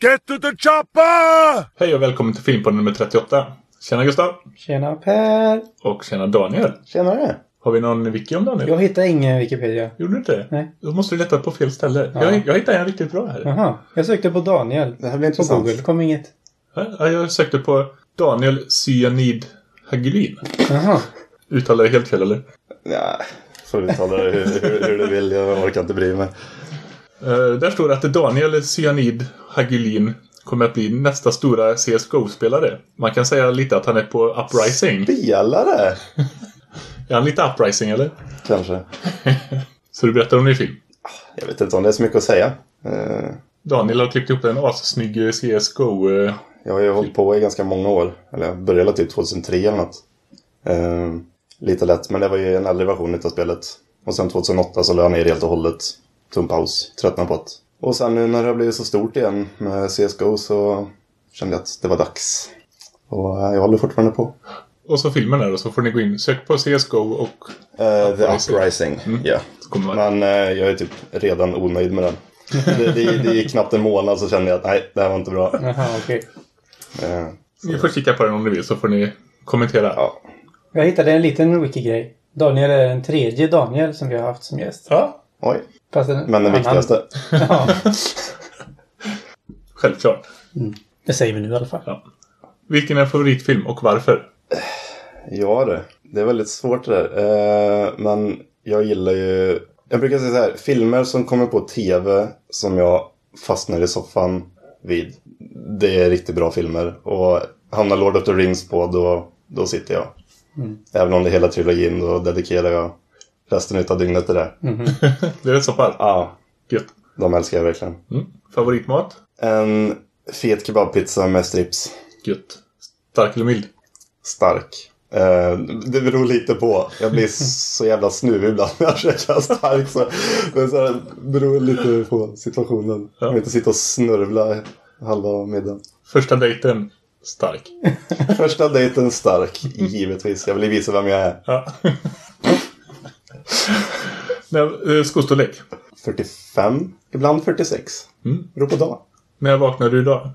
Get to the chopper! Hej och välkommen till Filmpodden nummer 38. Tjena Gustav! Tjena Per! Och tjena Daniel! Tjenare! Har vi någon wiki om Daniel? Jag hittar ingen Wikipedia. Gjorde du inte det? Nej. Då måste du leta på fel ställe. Ja. Jag, jag hittade en riktigt bra här. Jaha. Jag sökte på Daniel. Det här blir På intressant. Google. kom inget. Ja, Jag sökte på Daniel Cyanid Hagelin. Jaha. Uttalar jag helt fel eller? Ja, får du uttala det hur, hur, hur du vill. Jag orkar inte bry mig. Eh, där står det att Daniel Cyanid Hagelin kommer att bli nästa stora CSGO-spelare. Man kan säga lite att han är på Uprising. Spelare! Är han lite Uprising eller? Kanske. Så du berättar om det i film. Jag vet inte om det är så mycket att säga. Eh, Daniel har klippt ihop en assnygg CSGO. eh, Jag har ju hållit på i ganska många år. Eller jag började typ 2003 eller något. Lite lätt, men det var ju en äldre version av spelet. Och sen 2008 så la jag ner helt och hållet. Tog en paus, tröttnade på det. Och sen nu när det har blivit så stort igen med CSGO så kände jag att det var dags. Och eh, jag håller fortfarande på. Och så filmen där och så får ni gå in. Sök på CSGO och Eh, The Uprising. Uprising, ja. kommer man. Men eh, jag är typ redan onöjd med den. Det, det, det gick knappt en månad så kände jag att nej, det här var inte bra. Jaha, okej. Eh, Ni får kika på den om ni vill så får ni kommentera. ja. Jag hittade en liten wiki-grej. Daniel är den tredje Daniel som vi har haft som gäst. Ja, Oj, Fast en men den viktigaste. Ja, självklart. det säger vi nu i alla fall. Ja. Vilken är favoritfilm och varför? Ja det, det är väldigt svårt det där. Eh, men jag gillar ju... Jag brukar säga så här, filmer som kommer på tv som jag fastnar i soffan vid. Det är riktigt bra filmer. Och hamnar Lord of the Rings på, då, då sitter jag. Även om det är hela trilogin, då dedikerar jag resten av dygnet till det. Det är så fall. Ja, Gött. de älskar jag verkligen. Mm. Favoritmat? En fet kebabpizza med strips. Gött. Stark eller mild? Stark. Eh, det beror lite på. Jag blir så jävla snuvig ibland när jag käkar stark. Så det är så här, beror lite på situationen. Jag vill inte sitta och snörvla halva middagen. Första dejten? Stark. Första dejten stark, givetvis. Jag vill visa vem jag är. Ja. När, eh, skostorlek? 45, ibland 46. Mm. Beror på dag. När vaknade du idag?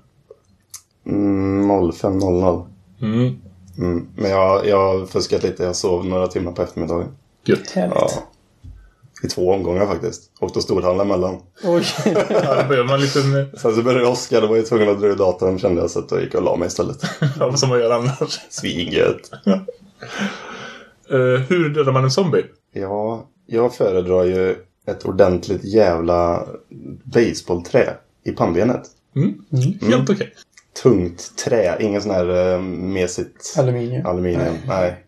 Mm, 05.00. Mm. Mm. Men jag, jag har fuskat lite. Jag sov några timmar på eftermiddagen. Gött. Ja. I två omgångar faktiskt. Och storhandlade emellan. Oj. Ja, då man en liten... eh, Sen så började det åska, då var jag tvungen att dra ur datorn kände jag så att då gick jag och la mig istället. Ja, som man gör annars. Svingött. Eh, hur dödar man en zombie? Ja, jag föredrar ju ett ordentligt jävla baseballträ i pannbenet. Mm. Helt okej. Tungt trä, ingen sån här uh, mesigt Aluminium. aluminium. Nej.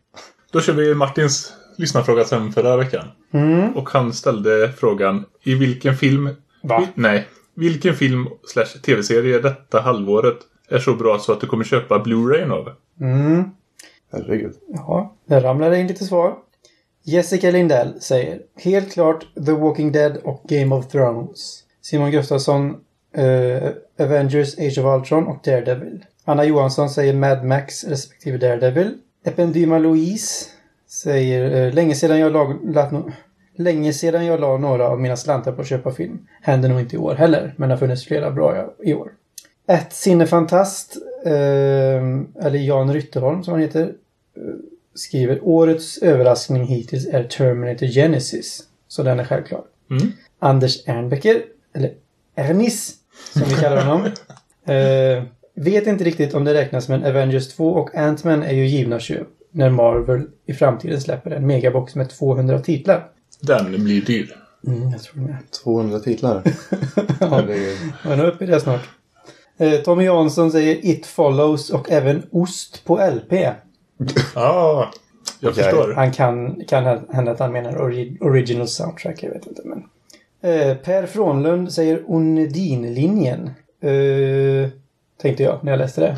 Då kör vi Martins lyssnarfråga sen förra veckan. Mm. Och han ställde frågan i vilken film... Va? Vi, nej. Vilken film slash tv-serie detta halvåret är så bra så att du kommer köpa Blu-rayn av? Mm. Herregud. Ja, där ramlade in lite svar. Jessica Lindell säger helt klart The Walking Dead och Game of Thrones. Simon Gustafsson eh, Avengers Age of Ultron och Daredevil. Anna Johansson säger Mad Max respektive Daredevil. Ependyma Louise säger eh, länge sedan jag lag, lat, no, Länge sedan jag la några av mina slantar på att köpa film. Händer nog inte i år heller, men det har funnits flera bra i år. Ett sinnefantast, eh, eller Jan Rytterholm som han heter, eh, skriver årets överraskning hittills är Terminator Genesis. Så den är självklar. Mm. Anders Ernbecker, eller Ernis som vi kallar honom. eh, vet inte riktigt om det räknas men Avengers 2 och Ant-Man är ju givna köp när Marvel i framtiden släpper en megabox med 200 titlar. Den blir dyr. Mm, jag tror det med. 200 titlar. Herregud. Jag är uppe i det snart. Eh, Tommy Jansson säger It Follows och även Ost på LP. Ja, jag Okej. förstår. Han kan, kan hända att han menar ori original soundtrack, jag vet inte men. Eh, per Frånlund säger Undin-linjen. Eh, tänkte jag när jag läste det.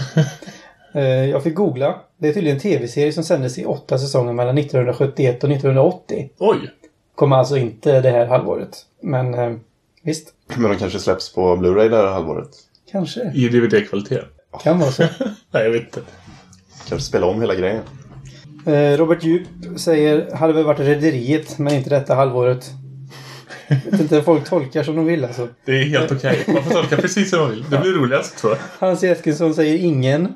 eh, jag fick googla. Det är tydligen en tv-serie som sändes i åtta säsonger mellan 1971 och 1980. Oj! Kommer alltså inte det här halvåret. Men eh, visst, Men de kanske släpps på Blu-ray det här halvåret. kanske. I DVD-kvalitet. Kan vara så. Nej, jag vet inte. Kanske spela om hela grejen. Eh, Robert Djup säger hade väl varit Rederiet men inte detta halvåret. vet inte, folk tolkar som de vill alltså. Det är helt okej. Man får tolka precis som man vill. Det blir roligast tror jag. Hans Eskilsson säger ingen.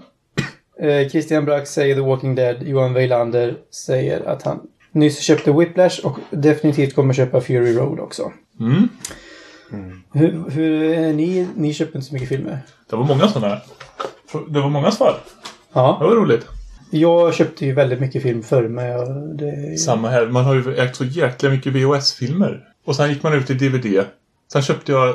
Eh, Christian Brack säger The Walking Dead. Johan Weilander säger att han nyss köpte Whiplash och definitivt kommer köpa Fury Road också. Mm. Hur, hur är ni? Ni köper inte så mycket filmer. Det var många sådana. Det var många svar. Det Ja. var roligt. Jag köpte ju väldigt mycket film förr men jag, det... Samma här. Man har ju ägt så jäkla mycket VHS-filmer. Och sen gick man ut till DVD. Sen köpte jag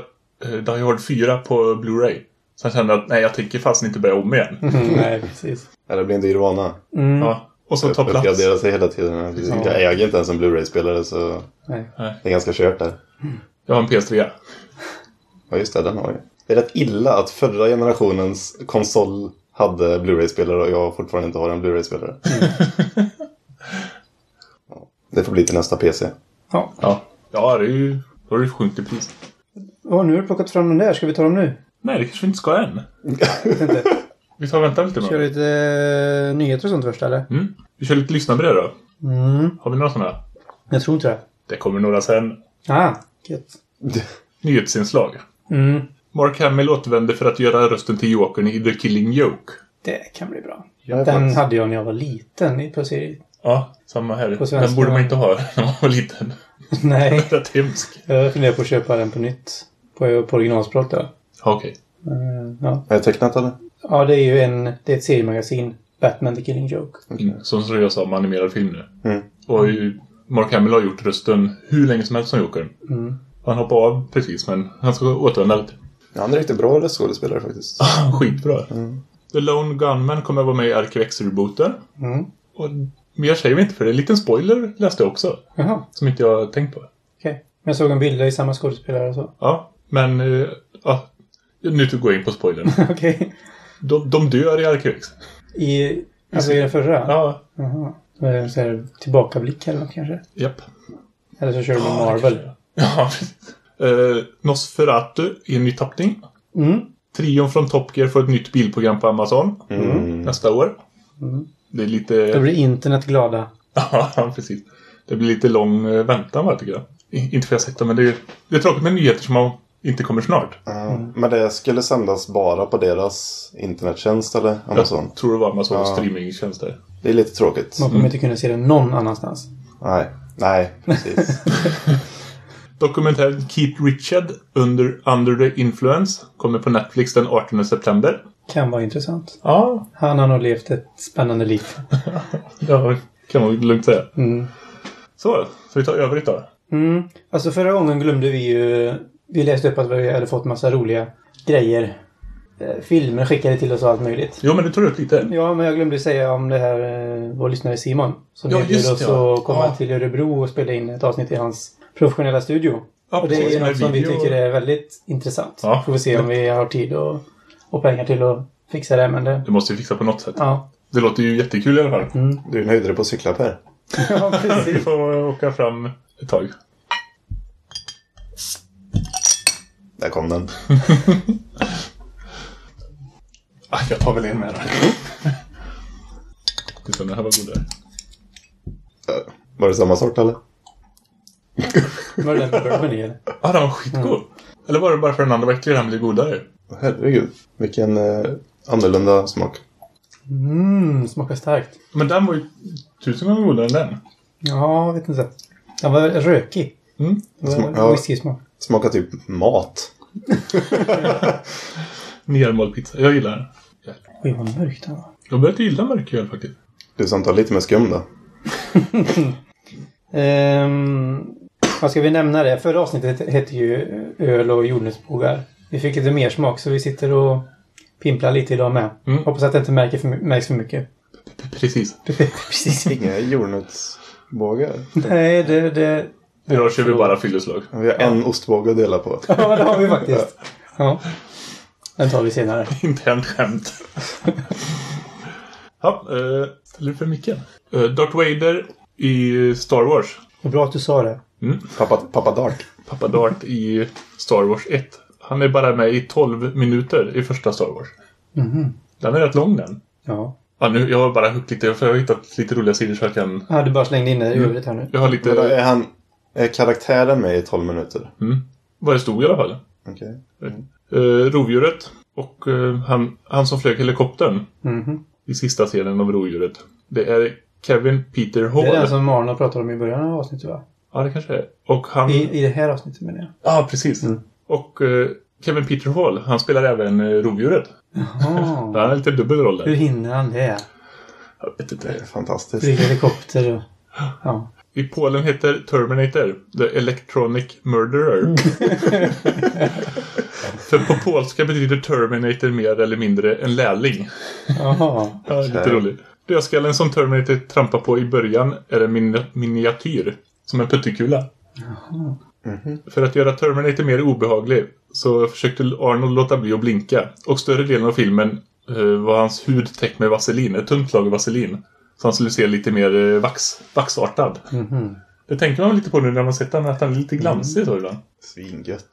eh, Die Hard 4 på Blu-ray. Sen kände jag att nej, jag tänker fast inte börja om igen. Mm, nej, precis. Eller blir en dyr vana. Mm. Ja. Och så ta plats. Uppgradera sig hela tiden. Jag äger inte ens en Blu-ray-spelare så Nej. det är ganska kört där. Jag har en PS3. Ja, just det. Den har jag. Det är rätt illa att förra generationens konsol hade Blu-ray-spelare och jag fortfarande inte har en Blu-ray-spelare. Ja, det får bli till nästa PC. Ja. Ja. Ja, det är ju... Då har det sjunkit i pris. Och nu har du plockat fram den där. Ska vi ta dem nu? Nej, det kanske vi inte ska än. Inte. Vi tar och väntar lite med Kör lite eh, nyheter och sånt först eller? Mm. Vi kör lite lyssnarbrev då. Mm. Har vi några sådana? Jag tror inte det. Det kommer några sen. Ah, gött. Nyhetsinslag. Mm. Mark Hamill återvände för att göra rösten till Jokern i The Killing Joke. Det kan bli bra. Jag är Den faktiskt- hade jag när jag var liten i- på serie. Ja, samma här. Den borde man inte ha när man var liten. Nej. Rätt hemsk. Jag funderar på att köpa den på nytt. På, på originalspråk då. Ja, Okej. Mm, ja. Är det tecknat eller? ja, det är ju en... Det är ett seriemagasin. Batman The Killing Joke. Mm. Som rör sig om animerad film nu. Mm. Och Mark Hamill har gjort rösten hur länge som helst som Jokern. Mm. Han hoppade av precis, men han ska återvända lite. Ja, han är riktigt bra röstskådespelare faktiskt. Skitbra. The Lone Gunman kommer att vara med i Arkivex-rebooten. Mm. Och mer säger vi inte, för det en liten spoiler läste jag också. Jaha, Som inte jag tänkt på. okej. Men jag såg en bild i samma skådespelare och så. Ja, men... eh, Ja, nu går jag in på spoilern. okej. De, de dör i Arkivex. I... Alltså i den förra? Ja, Jaha. Då är det en sån här tillbakablick eller något kanske? japp. Eller så kör de det Marvel. Ja, precis. Uh, Nosferatu i en ny tappning. Mm. Trion från Top Gear får ett nytt bilprogram på Amazon Mm. nästa år. Mm. Det är Då lite... blir internet glada. Ja, precis. Det blir lite lång eh, väntan bara, tycker jag. I- Inte för att jag sett det, men det är, det är tråkigt med nyheter som har- inte kommer snart. Ja, Men det skulle sändas bara på deras internettjänst eller Amazon? Jag tror det var Amazons Ja. streamingtjänster. Det är lite tråkigt. Man kommer inte kunna se det någon annanstans. Nej, nej, precis. Dokumentären Keith Richard under Under the Influence kommer på Netflix den 18 september. Kan vara intressant. Ja, Han har nog levt ett spännande liv. det kan man lugnt säga. Mm. Så, så vi tar övrigt då. Mm. Alltså förra gången glömde vi ju... Vi läste upp att vi hade fått massa roliga grejer. Eh, filmer skickade till oss och allt möjligt. Jo, men du tog upp lite. Ja, men jag glömde säga om det här eh, vår lyssnare Simon. Som Ja, erbjöd oss ja. att komma Ja. till Örebro och spela in ett avsnitt i hans professionella studio. Ja, och det är ju något som vi tycker är väldigt intressant. Ja. Får vi se om vi har tid och, och pengar till att fixa det. Men det... Det måste vi fixa på något sätt. Ja. Det låter ju jättekul i alla fall. Mm. Du är en höjdare på cyklar Per. ja, Vi precis. får åka fram ett tag. Där kom den. Ah, jag tar väl en med då. Det, den här var godare. Var det samma sort eller? Var det den med bourbon i eller? Ah, den var skitgod. Eller var det bara för den andra var äcklig den blev godare? Herregud, vilken eh, annorlunda smak. Mm, smakar starkt. Men den var ju tusen gånger godare än den. Ja, jag vet inte. Den var rökig. Mm. Det var Sma- ja. Whiskysmak. Smakar typ mat. Nermald pizza. Jag gillar den. Oj, vad mörkt den var. Jag börjar gilla mörköl faktiskt. Du som tar lite med skum då. Ehm, vad ska vi nämna det? Förra avsnittet hette ju öl och jordnötsbågar. Vi fick lite mer smak så vi sitter och pimplar lite idag med. Mm. Hoppas att det inte märker för, märks för mycket. Precis. Precis. Inga jordnötsbågar. Nej, det... det... Idag kör vi bara fylleslag. Vi har en ostbåge att dela på. Ja, det har vi faktiskt. Ja. Den tar vi senare. Internt skämt. ja, eh, ställer du för micken? Eh, Darth Vader i Star Wars. Vad bra att du sa det. Mm. Pappa, pappa Dark. Pappa Darth i Star Wars 1. Han är bara med i 12 minuter i första Star Wars. Mhm. Den är rätt lång den. Ja. Ja, nu, jag har bara huggit lite, för jag har hittat lite roliga sidor så jag kan... Ja, du bara slängde in det i övrigt här nu. Jag har lite... Men då är han, Är karaktären med i 12 minuter? Mm. Vad det stod i alla fall. Okej. Uh, rovdjuret och eh, han, han som flög helikoptern Mhm. i sista scenen av rovdjuret. Det är Kevin Peter Det Hall. är den som Marlon pratade om i början av avsnittet va? Ja, det kanske är. Och han... I, I det här avsnittet menar jag. Ja, precis. Och eh, Kevin Peter Hall, han spelar även uh, rovdjuret. Jaha. Han har lite dubbel roll Hur där. hinner han det? Jag vet Det inte. är fantastiskt. Flyga helikopter och... Ja. I Polen heter Terminator The Electronic Murderer. För på polska betyder Terminator mer eller mindre en lärling. Jaha. Ja, lite roligt. Dödskallen som Terminator trampar på i början är en min miniatyr. Som en puttekula. För att göra Terminator mer obehaglig så försökte Arnold låta bli att blinka. Och större delen av filmen eh, var hans hud täckt med vaselin. Ett tunt lager vaselin. Så han skulle se lite mer eh, vax, vaxartad. Mhm. Det tänker man lite på nu när man sett honom, att han är lite glansig så ibland. Svingött.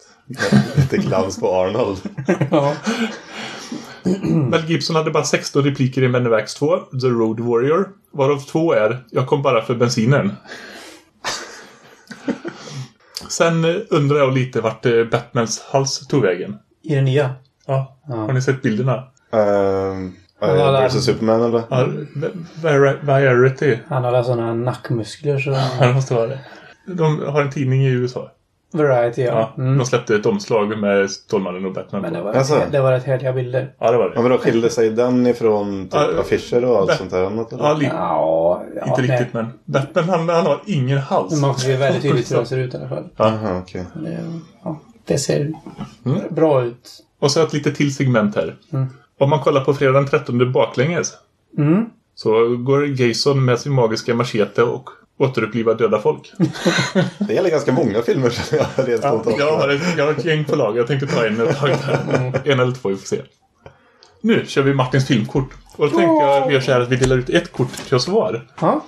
Lite glans på Arnold. Ja. Mel Gibson hade bara 16 repliker i Men in Wax 2, The Road Warrior. Varav två är Jag kom bara för bensinen. Sen undrar jag lite vart eh, Batmans hals tog vägen. I det nya. Ja. Ja. Har ni sett bilderna? Um, Ja, där. versus Superman eller? Ja, Var- Variety. Han har sådana nackmuskler så... Ja, det måste vara det. De har en tidning i USA. Variety ja. Ja, Mm. De släppte ett omslag med Stålmannen och Batman Men det var, Alltså. det var rätt härliga bilder. Ja, det var det. Ja, men då skilde sig den ifrån typ Ja, affischer och allt Bat- sånt där annat? Eller? Ja, li- Ja, ja inte nej. riktigt men. Batman han, han har ingen hals. Men man ser väldigt tydligt hur den ser ut i alla fall. Aha, okej. Det, ja, det ser Mm. bra ut. Och så ett lite till segment här. Mm. Om man kollar på fredag den 13 baklänges. Mm. Så går Jason med sin magiska machete och återupplivar döda folk. Det gäller ganska många filmer som jag rent Ja, jag, har ett, jag har ett gäng på lag. Jag tänkte ta en ett tag där. En eller två, vi får se. Nu kör vi Martins filmkort. Och då tänker jag vi gör så här att vi delar ut ett kort till oss var. Ja.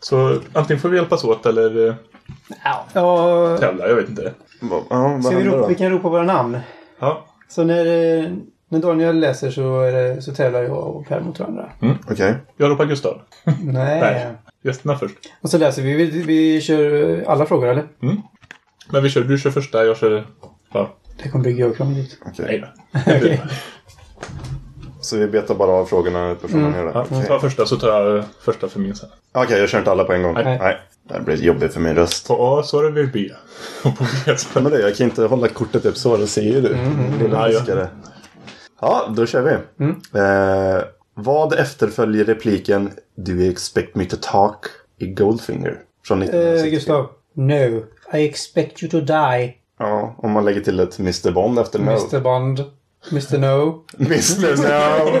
Så antingen får vi hjälpas åt eller eh, ja. tävla. Jag vet inte. Ja, Ska vi, ropa, vi kan ropa våra namn. Ja, Så när, eh, när Daniel läser så, är det, så tävlar jag och Per mot varandra. Okej. jag ropar Gustav. Nej. Nej. Gästerna först. Och så läser vi. Vi, vi kör eh, alla frågor eller? Men vi kör, du kör första, jag kör... Ja, Det kommer bli görkrångligt. okej. nej då. Okej. Så vi betar bara av frågorna personen gör det? Ja, Okej, ta första så tar jag eh, första för min sen. Okej, jag kör inte alla på en gång. Nej. Nej. Det här blir jobbigt för min röst. På A så är det B. Och på B så Men det, jag kan inte hålla kortet upp så, det ser ju du. Lilla Ja, ja. fiskare. Ja, då kör vi. Eh, vad efterföljer repliken Do you expect me to talk i Goldfinger? Från Eh, 1960. Gustav. No. I expect you to die. Ja, om man lägger till ett Mr Bond efter No. Mr Bond. Mr No. Mr No!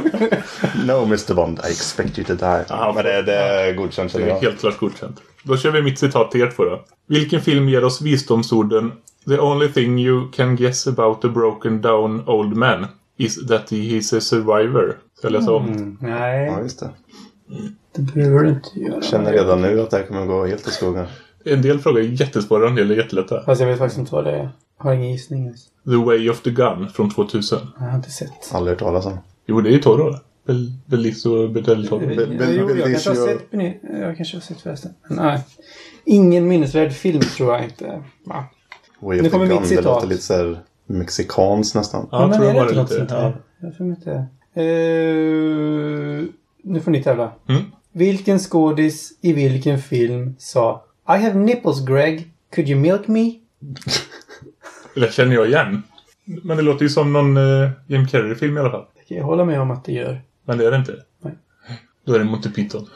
no Mr Bond, I expect you to die. Ja, Men det, det är godkänt Det är helt klart godkänt. Då kör vi mitt citat till er två då. Vilken film ger oss visdomsorden The only thing you can guess about a broken down old man is that he is a survivor. Ska jag läsa om? Mm, nej, Ja, just det. det behöver du inte göra. Känner redan nu att det här kommer gå helt i skogen. En del frågor är jättesvåra, en del är jättelätta. Fast jag vet faktiskt inte vad det är. Har ingen gissning ens. The Way of the Gun från 2000. Jag har inte sett. Aldrig hört talas om. Jo, det är ju Toro. Bel Belisso del Toro. Jo, Be- Be- jag kanske har sett, jag kanske har sett förresten. Nej. Ingen minnesvärd film tror jag inte. Va? Way Nu of the kommer mitt Gun, det citat. låter lite såhär mexikanskt nästan. Ja, jag men tror är det inte något lite. sånt Ja. här? Jag får inte. Uh, nu får ni tävla. Mm. Vilken skådis i vilken film sa I have nipples Greg. Could you milk me? Det känner jag igen. Men det låter ju som någon uh, Jim Carrey-film i alla fall. Det kan jag hålla med om att det gör. Men det är det inte. Nej. Då är det Monty Python.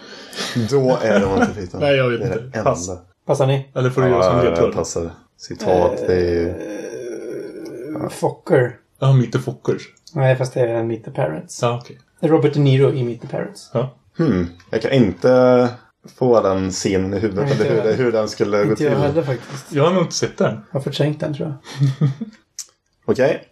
Då är det Monty Python. Nej, jag vet det inte. Det. Pass. Passar ni? Eller får du göra som Ja, ledtråd? det passar. Citat, det är ju... Fokker. Ja, Meet the Fockers. Nej, fast det är Meet the Parents. Ja, okej. Robert De Niro i Meet the Parents. Ja. Hmm, jag kan inte få den scenen i huvudet. Nej, Eller hur, hur den skulle gå Inte jag till. heller faktiskt. Jag har nog inte sett den. Jag har förträngt den tror jag. Okej.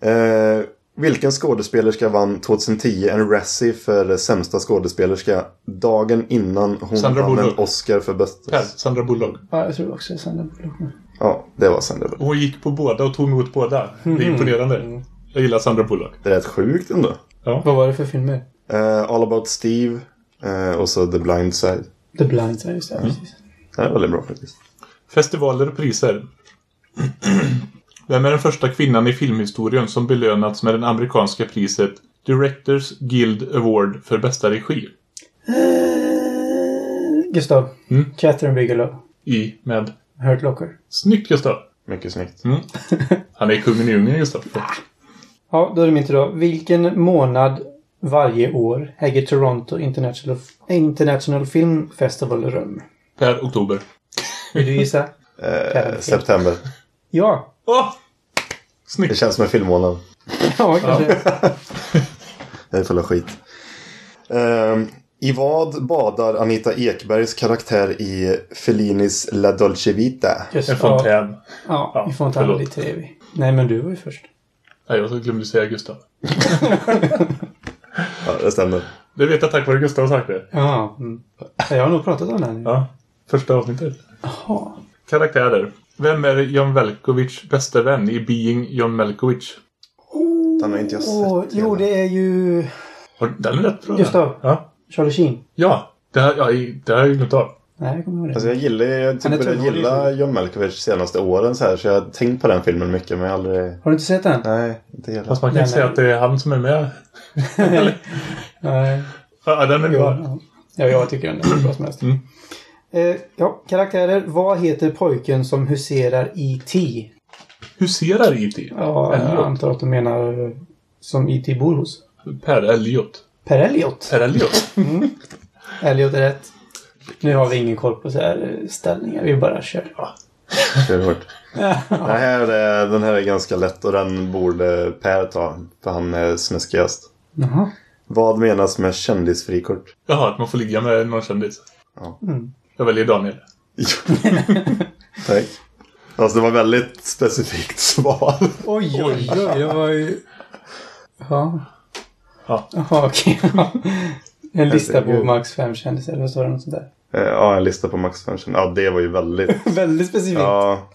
Eh, vilken skådespelerska vann 2010 en Razzie för sämsta skådespelerska dagen innan hon Sandra vann en Bullock. Oscar för bästa... Sandra Bullock. Ja, jag tror också det är Sandra Bullock. Ja, det var Sandra Bullock. Hon gick på båda och tog emot båda. Det är imponerande. Jag gillar Sandra Bullock. Det är rätt sjukt ändå. Ja. Vad var det för filmer? Eh, All about Steve eh, och så The Blind Side. The Blind Side, just det. Mm. Precis. Det är väldigt bra faktiskt. Festivaler och priser. Vem är den första kvinnan i filmhistorien som belönats med det amerikanska priset Directors Guild Award för bästa regi? Gustav. Mm. Catherine Bigelow. I med... Hurt Locker. Snyggt Gustav! Mycket snyggt. Mm. Han är kungen i djungeln Gustav. Ja, då är det min tur då. Vilken månad varje år äger Toronto International, International Film Festival rum? Per oktober. Vill du gissa? Eh, september. Ja! Det Snyggt! känns som en filmmånad. Ja, kanske. Jag är full av skit. Ehm, I vad badar Anita Ekbergs karaktär i Fellinis La Dolce Vita? Just, En ja, fontän. ja, Ja, i fontänen lite trevlig. Nej, men du var ju först. Nej, jag glömde säga Gustav. Ja, det stämmer. Det vet jag tack vare Gustav har sagt det. Ja, mm. Jag har nog pratat om den. Ja. Första avsnittet. Jaha. Karaktärer. Vem är John Malkovichs bästa vän i Being John Malkovich? Den har inte jag sett. Åh, jo, det är ju Har- Den är rätt bra. Gustav. Ja. Charlie Sheen. Ja. Det har, ja, i- det har jag glömt av. Nej, jag kommer ihåg Alltså det. jag gillar jag typ tunnhårig. gilla John Malkovich de senaste åren så här så jag har tänkt på den filmen mycket men jag har aldrig... Har du inte sett den? Nej, inte hela. Fast man kan inte säga är- att det är han som är med. Nej. Ja, den är bra. Ja, ja, jag tycker den är bra som helst. Mm. Eh, ja, karaktärer. Vad heter pojken som huserar i T? Huserar E.T. Ja, jag Elliot. antar att de menar eh, som E.T. bor hos. Per Elliot. Per Elliot. Per Elliot. Elliot är rätt. Nu har vi ingen koll på så här ställningar. Vi bara kör. Kör hårt. Den här, är, den här är ganska lätt och den borde Per ta. För han är snuskigast. Jaha. Vad menas med kändisfrikort? Jaha, att man får ligga med någon kändis. Ja. Mm. Jag väljer Daniel. Tack. Alltså det var väldigt specifikt svar. Oj, oj, oj. Det var ju... Ja. Ja. Jaha, okej. En lista på max fem kändisar. Vad står det? Något sånt där? Eh, Ja, en lista på Max Function. Ja, det var ju väldigt... Väldigt specifikt. Ja,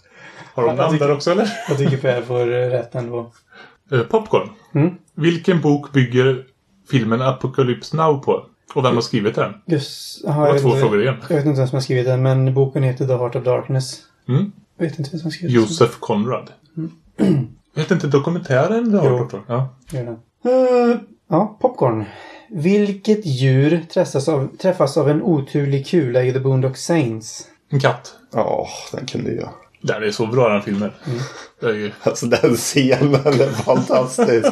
Har de namn där också eller? Jag tycker Per får eh, rätt ändå. Eh, Popcorn. Mm. Vilken bok bygger filmen Apocalypse Now på? Och vem har skrivit den? Just, Det aha, var vet två inte, frågor igen. jag vet inte vem som har skrivit den, men boken heter The Heart of Darkness. Mm. Jag vet inte vem som har skrivit den. Josef Conrad. Vet inte dokumentären har Jo. hört också? Ja. Gör den. Eh, ja, popcorn. Vilket djur träffas av, träffas av en oturlig kula i The Boondock Saints? En katt. ja den kunde jag. Den är så bra den filmen. Det är ju... Alltså den scenen är fantastisk.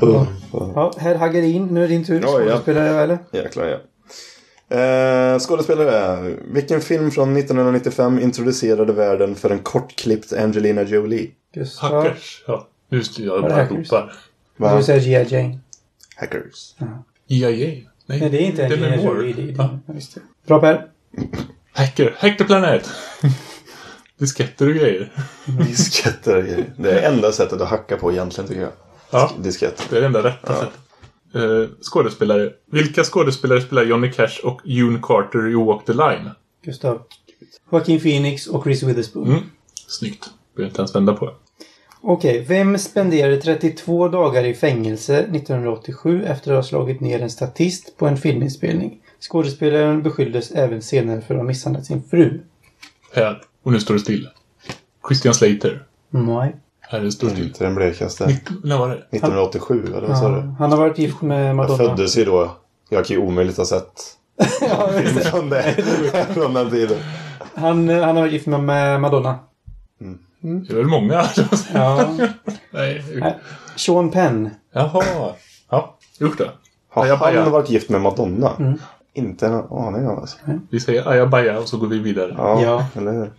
oh. Ja, herr Hagerin, nu är det din tur. Ja, ja. Skådespelare, eller? Jäklar ja. Eh, skådespelare. Vilken film från 1995 introducerade världen för en kortklippt Angelina Jolie? Hackers. Ja. Just det, jag det bara Hackers? ropar. Du Va? säger G.I. Jane. Hackers. EIA? Nej, Nej, det är inte Angelina Moore. Jolie. Det är, Ja. ja. just det. Bra Per. Hacker. Hack the planet! Disketter och grejer. Disketter och grejer. Det är enda sättet att hacka på egentligen tycker jag. Ja, Diskett. det är det enda rätta sättet. Eh, skådespelare. Vilka skådespelare spelar Johnny Cash och June Carter i Walk the Line? Gustav. Joaquin Phoenix och Chris Witherspoon. Mm. Snyggt. Behöver inte ens vända på det. Okej, vem spenderade 32 dagar i fängelse 1987 efter att ha slagit ner en statist på en filminspelning? Skådespelaren beskylldes även senare för att ha misshandlat sin fru. Här. Och nu står det still. Christian Slater. Nej. Här är det står still. Inte den blekaste. När var det? 1987 eller vad sa du? han har varit gift med Jag Madonna. föddes ju då. Jag kan ju omöjligt ha sett ja, från, det, från den tiden. Han, eh, han har varit gift med, Madonna. Det är väl många? Ja. Nej. Sean Penn. Jaha. Ja, usch då. Har han varit gift med Madonna? Mm. Inte en aning om alltså. Vi säger ajabaja och så går vi vidare. Ja, Ja. eller hur?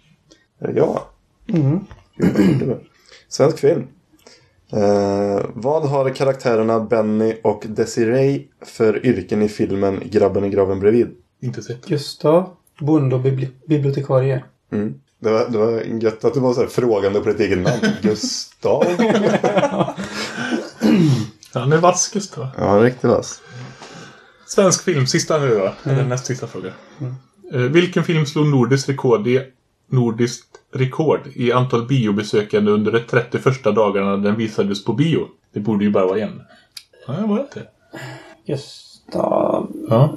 Jag? Mm. Svensk film. Eh, vad har karaktärerna Benny och Desiree för yrken i filmen Grabben i graven bredvid? Inte sett. Gustav. Bonde och bibli- bibliotekarie. Mm. Det, var, det var gött att du var så här frågande på ditt eget namn. Gustav? Han är vass, Gustav. Ja, riktigt vass. Svensk film, sista nu då. Eller näst sista fråga. Eh, vilken film slog nordiskt rekord i nordiskt rekord i antal biobesökande under de 31 dagarna den visades på bio? Det borde ju bara vara en. Nej, var det inte? Gustav. Ja.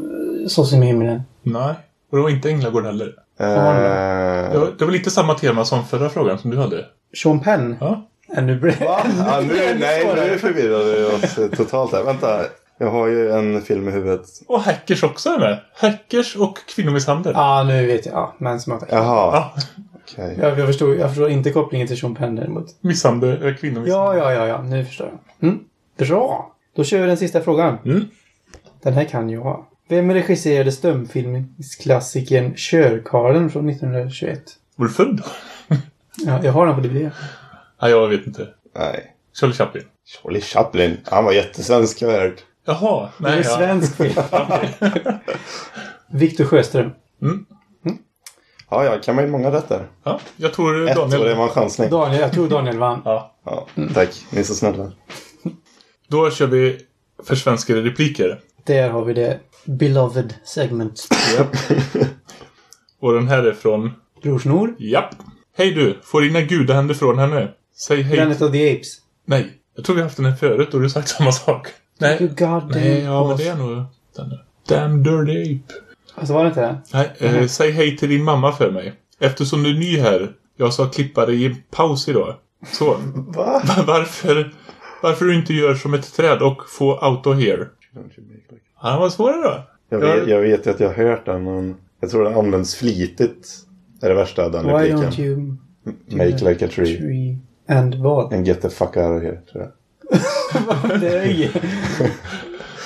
Så som i himlen. Nej. Och det var inte Änglagård heller. Eh, Det var, det var lite samma tema som förra frågan som du hade. Sean Penn? Ja. Ja, nu blir Va? Ja, nu, nej, nu förvirrade jag oss eh, totalt här. Vänta. Jag har ju en film i huvudet. Och Hackers också är med. Hackers och kvinnomisshandel. Ja, nu vet jag. Ja, men som attack. Jaha, Ja, okej. Jag, jag, förstår, jag förstår inte kopplingen till Sean Penn däremot. misshandel, eh, kvinnomisshandel. Ja, ja, ja, ja. Nu förstår jag. Mm. Bra! Då kör vi den sista frågan. Mm. Den här kan jag ha. Vem regisserade stumfilmsklassikern Körkarlen från 1921? Var du född då? Ja, jag har den på DVD. Nej, jag vet inte. Nej. Charlie Chaplin. Charlie Chaplin. Han var jättesvensk jag hört. Jaha. Det är Nej, ja. svensk film. Viktor Sjöström. Ja, ja, kan man ju många rätt där. ja. Jag tror Ett och det Daniel... var en chansning. Daniel, jag tror Daniel vann. Ja. Ja, tack. Ni är så snälla. Då kör vi försvenskade repliker. Där har vi det. Beloved segment. Japp. Och den här är från... Brorsnor. Japp. Hej du, får dina gudahänder från henne. Säg hej. Planet of the Apes. Nej, jag tror vi har haft den här förut och du har sagt samma sak. Nej, Nej ja, men det är nog den. där. Damn dirty ape. Alltså var det inte det? Nej, eh, säg hej till din mamma för mig. Eftersom du är ny här. Jag ska klippa dig i en paus idag. Så. Va? Varför, varför du inte gör som ett träd och få auto here? Ja, den var svårare då. Jag vet, jag vet att jag har hört den, men jag tror den används flitigt. Det är det värsta, den Why repliken. don't you Make like a tree. tree and vad? And get the fuck out of here, tror jag. ju...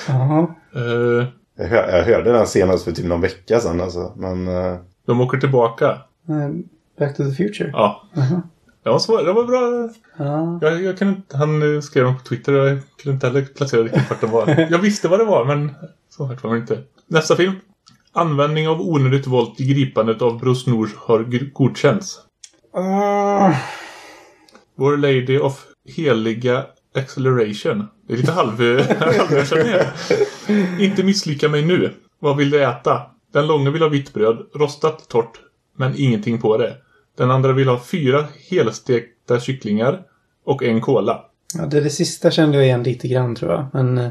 Jaha. Eh, Jag, hör, jag hörde den senast för typ någon vecka sedan alltså. Men eh, de åker tillbaka. Eh, Back to the future. Ja. Det var svårt. Det var bra. Ja. Jag, jag kan inte, han eh, skrev dem på Twitter och jag kunde inte heller placera riktigt vart det var. Jag visste vad det var, men så högt var det inte. Nästa film. Användning av onödigt våld i gripandet av Bror Snor har godkänts. Ah. Vår Lady of Heliga Acceleration. Det är lite halv... halvöversatt här. Inte misslycka mig nu. Vad vill du äta? Den långa vill ha vitt bröd, rostat torrt, men ingenting på det. Den andra vill ha fyra helstekta kycklingar och en cola. Ja, det, det sista kände jag igen lite grann tror jag. Men eh,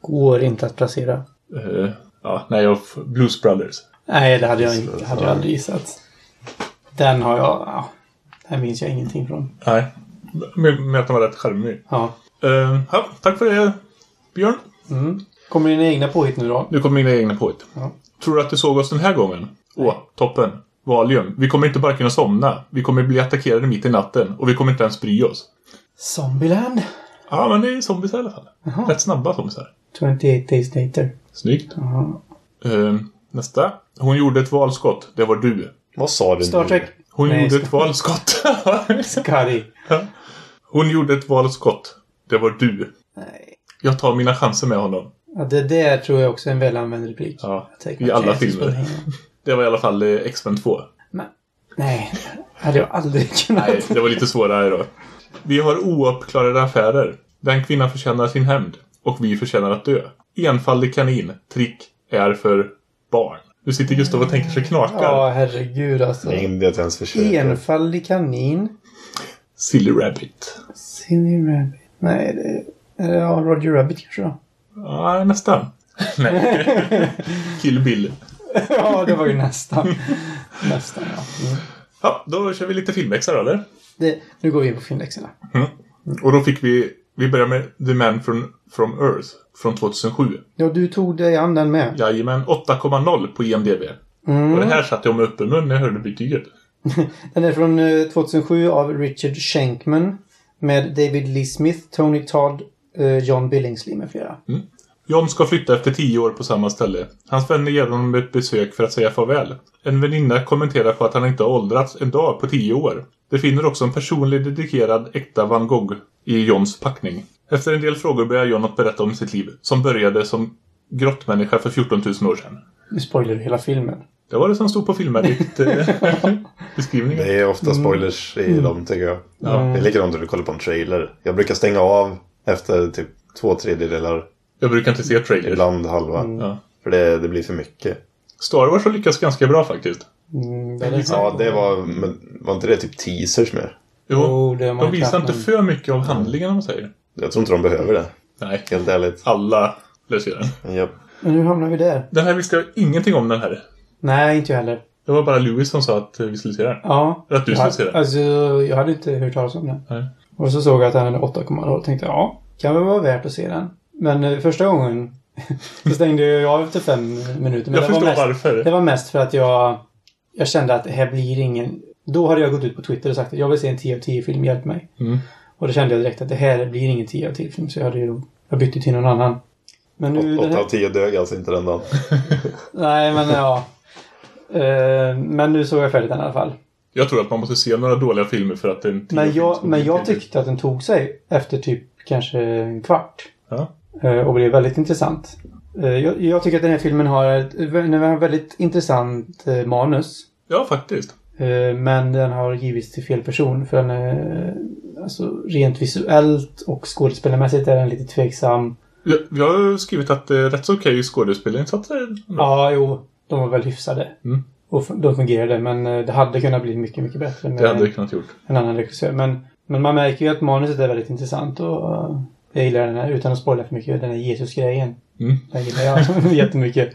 går inte att placera. Eh, ja, nej, of Blues Brothers. Nej, det hade jag, inte, hade jag aldrig gissat. Den har jag... Ja, den minns jag ingenting från. Nej, med, med att den var rätt charmig. Ja. Eh, ja, tack för det, Björn. Mm. Kommer dina egna påhitt nu då? Nu kommer mina egna påhitt. Ja. Tror du att du såg oss den här gången? Åh, toppen. Valium. Vi kommer inte bara kunna somna. Vi kommer bli attackerade mitt i natten. Och vi kommer inte ens bry oss. Zombieland? Ja, men det är zombies i alla fall. Jaha. Rätt snabba zombiesar. 28 days later. Snyggt. Eh, nästa. Hon gjorde ett valskott. Det var du. vad sa du Star? Trek. Hon Nej, gjorde ett valskott. Scotty. Hon gjorde ett valskott. Det var du. Nej. Jag tar mina chanser med honom. Ja, det där tror jag också är en välanvänd replik. Ja, i alla filmer. Det var i alla fall X-Men 2. Men, nej, hade jag aldrig kunnat. Nej, det var lite svårare då. Vi har ouppklarade affärer. Den kvinnan förtjänar sin hämnd. Och vi förtjänar att dö. Enfaldig kanin. Trick är för barn. Nu sitter Gustav och tänker sig knakar. Ja, herregud alltså. Nej, inte att ens. Enfaldig kanin. Silly Rabbit. Silly Rabbit. Nej, det är ja, Roger Rabbit kanske då. Ja, nästan. Nej. Kill Bill. ja, det var ju nästan. nästan, ja. Mm. Ja, då kör vi lite då, eller? Det, nu går vi in på filmläxorna. Och då fick vi... Vi börjar med The Man from, from Earth från 2007. Ja, du tog dig an den med. Jajamän, 8,0 på IMDB. Mm. Och det här satte jag med öppen mun när jag hörde betyget. Den är från eh, 2007 av Richard Schenkman. Med David Lee Smith, Tony Todd, eh, John Billingsley med flera. John ska flytta efter tio år på samma ställe. Hans vänner ger honom ett besök för att säga farväl. En väninna kommenterar på att han inte har åldrats en dag på tio år. Det finner också en personlig dedikerad äkta van Gogh i Johns packning. Efter en del frågor börjar John att berätta om sitt liv, som började som grottmänniska för 14 000 år sedan. Nu spoilar du hela filmen. Det var det som stod på filmärket eh, beskrivningen. Det är ofta spoilers i dem tycker jag. Ja. Det är likadant när du kollar på en trailer. Jag brukar stänga av efter typ två tredjedelar, Jag brukar inte se trailers. ibland halva. Ja. För det, det blir för mycket. Star Wars har lyckats ganska bra faktiskt. Mm, det är Ja, det var, men var inte det typ teasers mer? Jo, man de visar inte för mycket av handlingen om man säger. Jag tror inte de behöver det. Nej, Helt ärligt. alla se den. Japp. Men nu hamnar vi där. Den här visste jag ingenting om den här. Nej, inte jag heller. Det var bara Louis som sa att eh, vi skulle se den. Ja. Att du skulle se den. Alltså, jag hade inte hört talas om den. Nej. Och så såg jag att den hade 8,0 och tänkte ja, kan väl vara värt att se den. Men eh, första gången så stängde jag av efter fem minuter. Men Jag det var förstår mest, varför. Det var mest för att jag, jag kände att det här blir ingen... Då hade jag gått ut på Twitter och sagt att jag vill se en 10 av 10 film, hjälp mig. Mm. Och då kände jag direkt att det här blir ingen 10 av 10 film, så jag hade ju... Jag bytte till någon annan. Men nu... den 8 här- av 10 dög alltså inte den dagen. Nej, men ja. Eh, men nu såg jag färdigt den i alla fall. Jag tror att man måste se några dåliga filmer för att en Men film jag, men jag tyckte att den tog sig efter typ kanske en kvart. Ja. Eh, Och blev väldigt intressant. Eh, Jag, jag tycker att den här filmen har ett ett väldigt intressant eh, manus. ja, faktiskt. Men den har givits till fel person. För den är, alltså rent visuellt och skådespelarmässigt är den lite tveksam. Jag, jag har skrivit att det är rätt så okej skådespelarinsatser. Ja, jo. De var väl hyfsade. Mm. Och de fungerade. Men det hade kunnat bli mycket, mycket bättre med Det hade det kunnat gjort. en annan regissör. Men, men man märker ju att manuset är väldigt intressant. Och jag gillar den här, utan att spoila för mycket, den här Jesus-grejen. Mm. Den gillar jag jättemycket.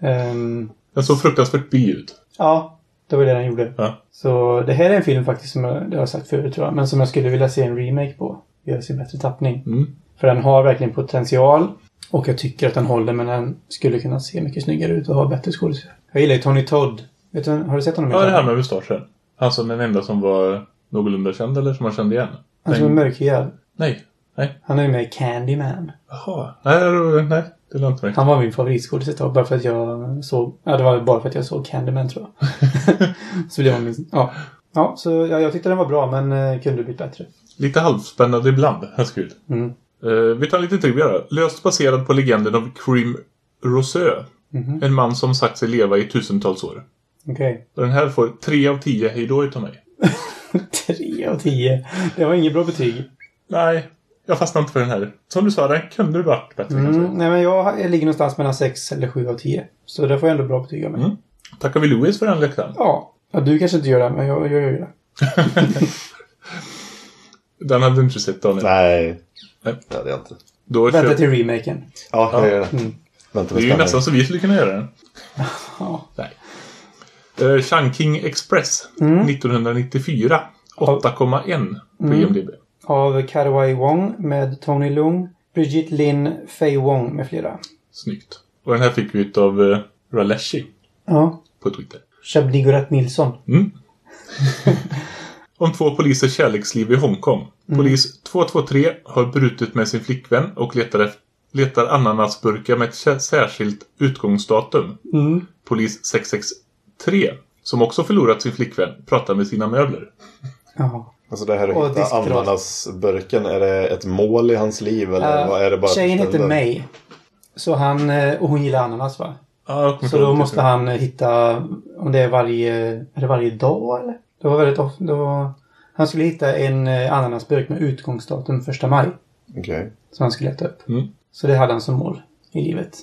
Um, Den såg fruktansvärt bi ut. ja, det var det den gjorde. Ja. Så det här är en film faktiskt som jag, det har jag sagt förut tror jag, men som jag skulle vilja se en remake på. Göra sig bättre tappning. Mm. För den har verkligen potential. Och jag tycker att den håller, men den skulle kunna se mycket snyggare ut och ha bättre skådespelare. Jag gillar ju Tony Todd. Vet du, har du sett honom? i Ja, det här med mustaschen. Han som den enda som var någorlunda känd eller som man kände igen. Han som är mörkhyad. Nej. Nej. Han är ju med i Candyman. Jaha. Nej, det- nej. Det lade inte mig. Han var min favoritskådis ett tag, bara för att jag såg... Ja, det var bara för att jag såg Candyman tror jag. så blev han min... Ja. Ja, så ja, jag tyckte den var bra, men eh, kunde blivit bättre. Lite halvspännande ibland, skrivit. Mm. Eh, vi tar lite trivia då. Löst baserad på legenden om Cream Roseux. Mhm. En man som sagt sig leva i tusentals år. Okej. Och den här får 3 av 10 hejdå utav mig. Tre av tio. Det var inget bra betyg. Nej, jag fastnar inte för den här. Som du sa, den kunde varit bättre Mm, kanske. nej, men jag, jag ligger någonstans mellan sex eller sju av tio. Så där får jag ändå bra betyg av mig. Mm. Tackar vi Louis för den läktaren. Ja. ja. Du kanske inte gör det, men jag, jag gör det. Den hade du inte sett Daniel. Nej. Nej. Det hade jag inte. Då Vänta kör... till remaken. Ja, Ja. det är det. Mm. Vänta Det är ju nästan så vi skulle kunna göra den. Ja. Nej. Uh, Chungking Express. Mm. 1994. 8,1 på Mm. Av Karawai Wong med Tony Leung, Brigitte Lin, Fei Wong med flera. Snyggt. Och den här fick vi utav uh, Raleshi Ja. på Twitter. Chabdigorat Nilsson. Mm. Om två polisers kärleksliv i Hongkong. Mm. Polis 223 har brutit med sin flickvän och letar, efter, letar ananasburkar med ett sä- särskilt utgångsdatum. Mm. Polis 663, som också förlorat sin flickvän, pratar med sina möbler. Ja. Alltså det här Och att hitta ananasburken, är det ett mål i hans liv eller Eh, vad är det bara Tjejen heter May. Så han, eh, och hon gillar ananas va? Kommer Så då måste han eh, hitta, om det är varje, är det varje dag eller? Det var väldigt ofta, det var, han skulle hitta en eh, ananasburk med utgångsdatum första maj. Okej. Som han skulle leta upp. Mm. Så det hade han som mål i livet.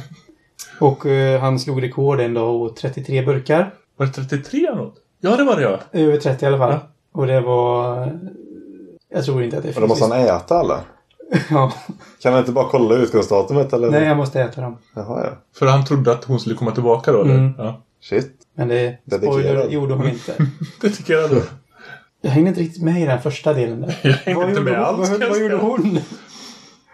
och eh, han slog rekord en dag och 33 burkar. Var det 33 eller något? Ja, det var det ja. Över 30 i alla fall. Ja. Och det var... Jag tror inte att det är Men då måste han äta alla? Ja. Kan han inte bara kolla utgångsdatumet eller? Nej, jag måste äta dem. Jaha, ja. För han trodde att hon skulle komma tillbaka då, eller? Mm. Ja. Shit. Men det... Dedikerad. Spoiler gjorde hon inte. Det tycker jag då. Jag hängde inte riktigt med i den första delen där. Jag hängde Vad inte med hon? alls. Vad, vad gjorde hon?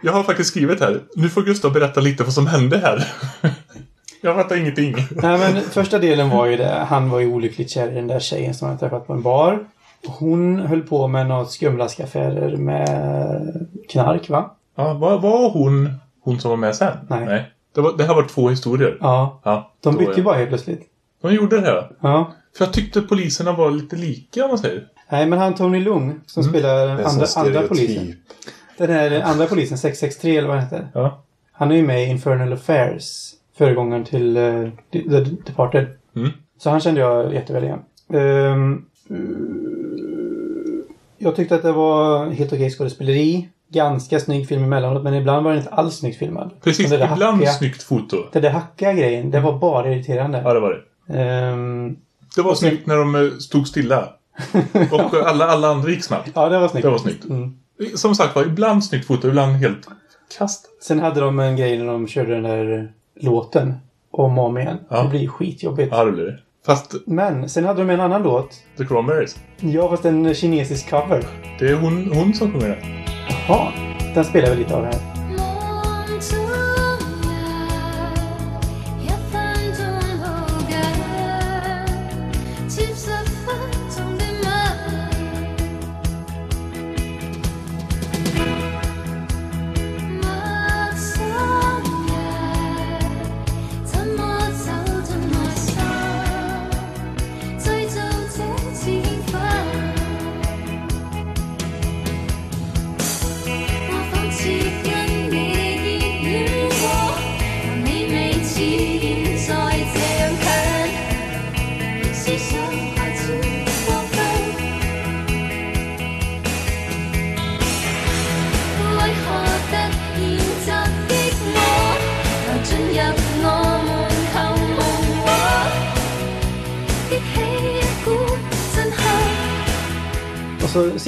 Jag har faktiskt skrivit här. Nu får Gustav berätta lite vad som hände här. jag fattar ingenting. Nej, men första delen var ju det. Han var ju olyckligt kär i den där tjejen som han träffat på en bar. Hon höll på med något skumraskaffärer med knark, va? Ja, var, var hon hon som var med sen? Nej. Det, var, det här var två historier. Ja. Ja, De bytte ju bara helt plötsligt. De gjorde det här. Ja. För jag tyckte poliserna var lite lika om man säger. Nej, men han Tony Lung som spelar är en andra, andra polisen. Den här andra polisen, 663 eller vad han heter. Ja. Han är ju med i Infernal Affairs. Föregångaren till uh, The Departed. Mm. Så han kände jag jätteväl igen. Ehm, eh, jag tyckte att det var helt okej skådespeleri. Ganska snygg film emellanåt, men ibland var den inte alls snyggt filmad. Precis, ibland hackiga, snyggt foto. Det där hackiga grejen, det var bara irriterande. Ja, det var det. Ehm, Det var snyggt när de eh, stod stilla. Och alla, alla andra gick snabbt. ja, det var snyggt. Det var snyggt. Mm. Som sagt var, ibland snyggt foto, ibland helt kast. Sen hade de en grej när de körde den där låten. om och om igen. Ja. Det blir skitjobbigt. Ja, det blir det. Fast Men sen hade de en annan låt. The Cranberries. Ja, fast en kinesisk cover. Det är hon, hon som sjunger det. Jaha. Den spelar vi lite av här.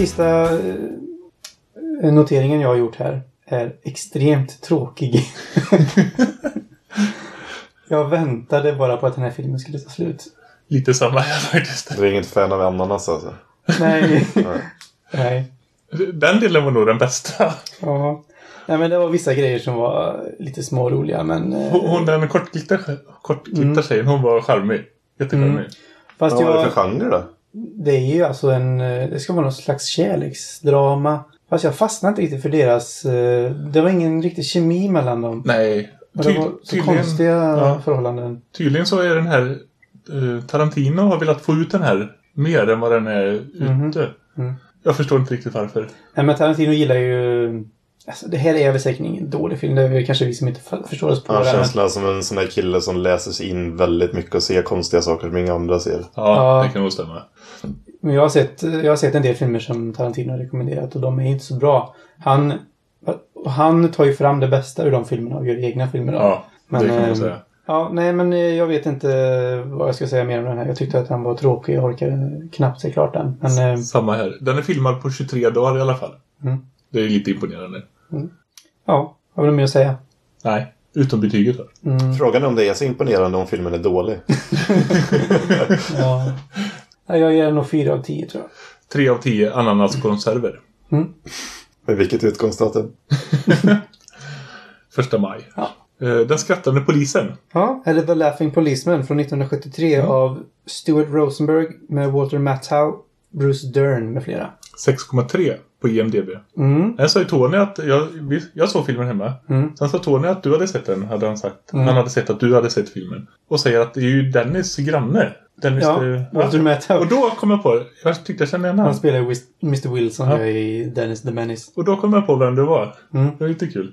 Sista eh, noteringen jag har gjort här är extremt tråkig. jag väntade bara på att den här filmen skulle ta slut. Lite samma här faktiskt. Du är inget fan av ananas alltså? Nej. Nej. Den delen var nog den bästa. Ja. Nej men det var vissa grejer som var lite småroliga men... eh, Hon, hon den kortklippta, kortklippta tjejen, hon var charmig. Jättecharmig. Mm. Fast Vad var det för genre då? Det är ju alltså en... eh, Det ska vara någon slags kärleksdrama. Fast jag fastnade inte riktigt för deras... eh, Det var ingen riktig kemi mellan dem. Nej. Och det var så tydligen, konstiga ja. förhållanden. tydligen så är den här... eh, Tarantino har velat få ut den här mer än vad den är ute. Mm. Jag förstår inte riktigt varför. Nej men Tarantino gillar ju... Alltså det här är väl säkert ingen dålig film. Det är väl kanske vi som inte förstår oss på Han det. här, känns som en sån där kille som läser sig in väldigt mycket och ser konstiga saker som inga andra ser. Ja, Ja. det kan nog stämma. Men jag har, sett, jag har sett en del filmer som Tarantino har rekommenderat och de är inte så bra. Han, han tar ju fram det bästa ur de filmerna och gör egna filmer. då. Ja, Men, det kan man eh, säga. Ja, nej men eh, jag vet inte vad jag ska säga mer om den här. Jag tyckte att han var tråkig. Jag orkade knappt se klart den. Men eh, Samma här. Den är filmad på 23 dagar i alla fall. Mm. Det är lite imponerande. Ja, vad har du mer att säga? Nej, utom betyget då. Mm, Frågan är om det är så imponerande om filmen är dålig. ja. Nej, Jag ger den nog fyra av tio tror jag. 3 av 10 ananaskonserver. Med vilket utgångsdatum? Första maj. Ja. Eh, Den skrattande polisen. Ja, eller The Laughing Policeman från 1973 av Stuart Rosenberg med Walter Matthau, Bruce Dern med flera. 6,3 på IMDB. Mm. Jag sa ju Tony att jag, jag såg filmen hemma. Mm. Sen sa Tony att du hade sett den, hade han sagt. Mm. Han hade sett att du hade sett filmen. Och säger att det är ju Dennis granne. Dennis Ja, eh, Walter Och Matthau. då kom jag på det. Jag tyckte jag kände igen Han spelar Mr Wilson Ja. i Dennis the Menace. Och då kom jag på vem det var. Mm. Det var lite kul.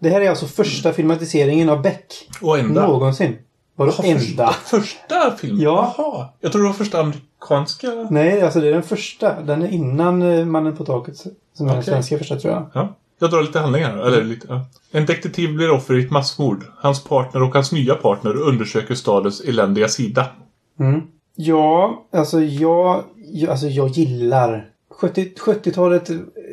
Det här är alltså första filmatiseringen av Beck. Och enda. Någonsin. Vadå enda? Första, första filmen? Ja. Jaha. Jag tror det var första amerikanska. Nej, alltså det är den första. Den är innan eh, Mannen på taket. Som är den Okej. svenska första tror jag. Ja. Jag drar lite handlingar. Eller lite, ja. En detektiv blir offer i ett massmord. Hans partner och hans nya partner undersöker stadens eländiga sida. Mm. Ja, alltså jag, jag, alltså jag gillar... 70 70-talet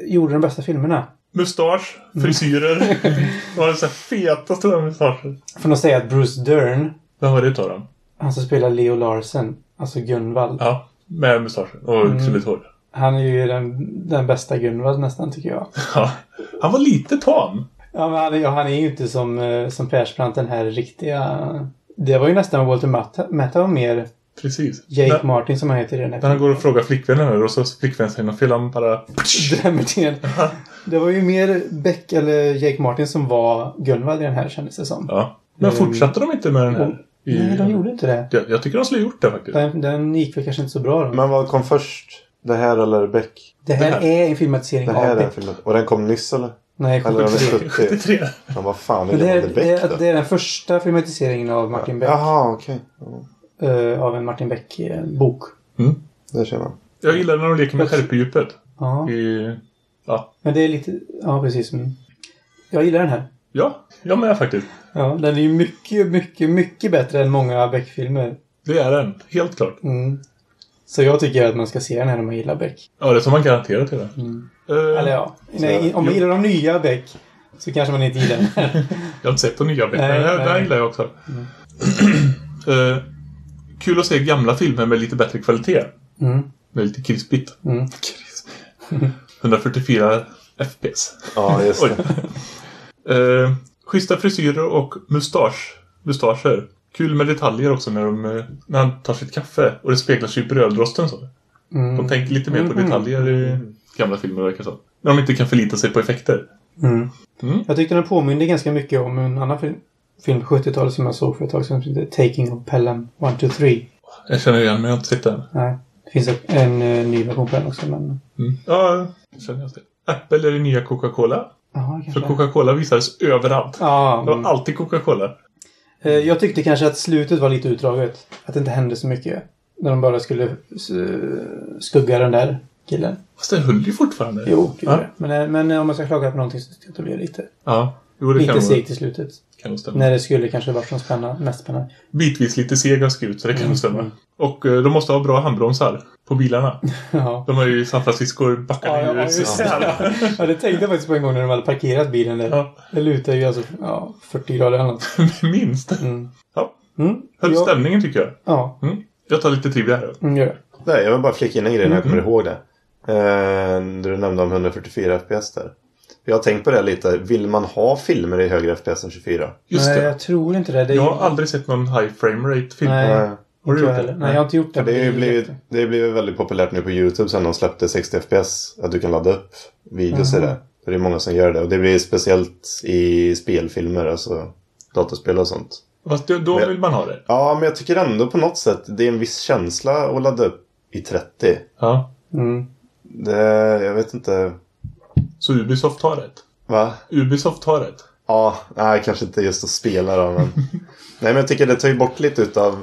gjorde de bästa filmerna. Mustasch, frisyrer. De hade så här feta stora mustascher. Får nog säga att Bruce Dern, Vem var det utav dem? han som spelar Leo Larsen, alltså Gunvald. Ja, med mustascher och Mm. krulligt hår. Han är ju den, den bästa Gunvald nästan tycker jag. Ja. Han var lite tam. Ja, men han, ja, han är ju inte som, eh, som Persbrandt den här riktiga... Det var ju nästan Walter Matt- Matthau mer Precis. Jake när, Martin som han heter i den här när han går och frågar flickvännen här och så flickvännen säger något fel. Han bara... Drämmer till. Det var ju mer Beck eller Jake Martin som var Gunvald i den här kändes det som. Ja. Men Mm. fortsatte de inte med den här? I- Nej, de gjorde inte det. Jag, jag tycker de skulle ha gjort det faktiskt. Den, den gick väl kanske inte så bra då. Men vad kom först? Det här eller Beck? Det här, det här. är en filmatisering Det av här är Beck. filmen. Och den kom nyss eller? Nej, Eller den är 73. 70? 73. Men vad fan det, är, Beck det, är, då? det är den första filmatiseringen av Martin Beck. Jaha, okej. Ja, eh, av en Martin Beck-bok. Mm. Det ser man. Jag gillar när de leker med skärpedjupet. Ja, I... Ja. men det är lite... Ja, precis. Mm. Jag gillar den här. Ja, jag med faktiskt. Ja, den är ju mycket, mycket, mycket bättre än många Beck-filmer. Det är den. Helt klart. Mm. Så jag tycker att man ska se den här om man gillar Beck. Ja, det som man garanterat till det. Mm. Eh, Eller ja, nej, om man gillar de nya Beck så kanske man inte gillar den här. Jag har inte sett de nya Nej, böckerna. Den här- gillar jag också. Eh, kul att se gamla filmer med lite bättre kvalitet. Mm. Med lite krispigt. Mm. Krisp. 144 FPS. Ja, just det. Eh, schyssta frisyrer och mustasch, mustascher. Kul med detaljer också när, de, eh, när han tar sitt kaffe. Och det speglar sig i brödrosten så. Mm. De tänker lite mer på Mhm. detaljer i gamla filmer verkar det som. När de inte kan förlita sig på effekter. Mm. Mm. Jag tyckte den påminde ganska mycket om en annan film, film på 70-talet som jag såg för ett tag sedan Taking of Pelham 1, 2, 3. Jag känner igen men jag har inte sett den. Nej. Det finns en, en eh, ny version på den också men... Mm. Ja, jag känner jag det. Apple är det nya Coca-Cola. Jaha, För. Coca-Cola visades överallt. Ja. Det var alltid Coca-Cola. Eh, Jag tyckte kanske att slutet var lite utdraget. Att det inte hände så mycket. När de bara skulle skugga den där killen. Fast det höll ju fortfarande. Jo, det ja. det. Men, eh, men om man ska klaga på någonting så tycker jag att det blev lite, Ja, jo, det lite segt i slutet. kan nog stämma. När det skulle kanske varit som spännande, mest spännande. Bitvis lite seg har skrivit, så det kan Mm. nog stämma. Och eh, de måste ha bra handbromsar på bilarna. Ja. De har ju i San Francisco backade Ja, ja, ju just det. Ja, det tänkte jag faktiskt på en gång när de hade parkerat bilen där. Ja, Det lutar ju alltså ja, 40 grader eller något. minst. Mm. Ja. Mm. Höll Ja. stämningen tycker jag. Ja, Mm. Jag tar lite trivia här. mm, gör det. Nej, jag vill bara flika in en grej när jag kommer Mm. ihåg det. Eh, du nämnde om 144 FPS där. Jag har tänkt på det lite. Vill man ha filmer i högre FPS än 24? Just Nej, det. jag tror inte det. det är Jag har aldrig sett någon high frame rate film. Nej. Nej. Har du gjort det? Nej, jag har inte gjort det. För det har det blivit väldigt populärt nu på YouTube sen de släppte 60 FPS. Att du kan ladda upp videos i Jaha. det. För det är många som gör det. Och det blir speciellt i spelfilmer, alltså datorspel och sånt. Fast då, då Men- vill man ha det. Ja, men jag tycker ändå på något sätt det är en viss känsla att ladda upp i 30. Ja. Mm. Det, jag vet inte. Så Ubisoft har rätt. Va? Ubisoft har rätt. Ja, nej, kanske inte just att spela då, men... nej, men jag tycker det tar ju bort lite utav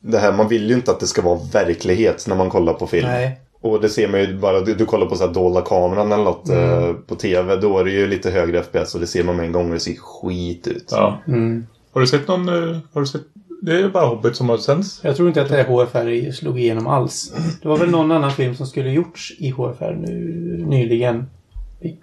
det här. Man vill ju inte att det ska vara verklighet när man kollar på film. Nej. Och det ser man ju bara, du, du kollar på så här dolda kameran eller något Mm. eh, på tv. Då är det ju lite högre FPS och det ser man med en gång och det ser skit ut. Ja. Mm. Har du sett någon... eh, Har du sett... Det är bara Hobbit som har sänts. Jag tror inte att det här HFR slog igenom alls. Det var väl någon annan film som skulle gjorts i HFR nu, nyligen.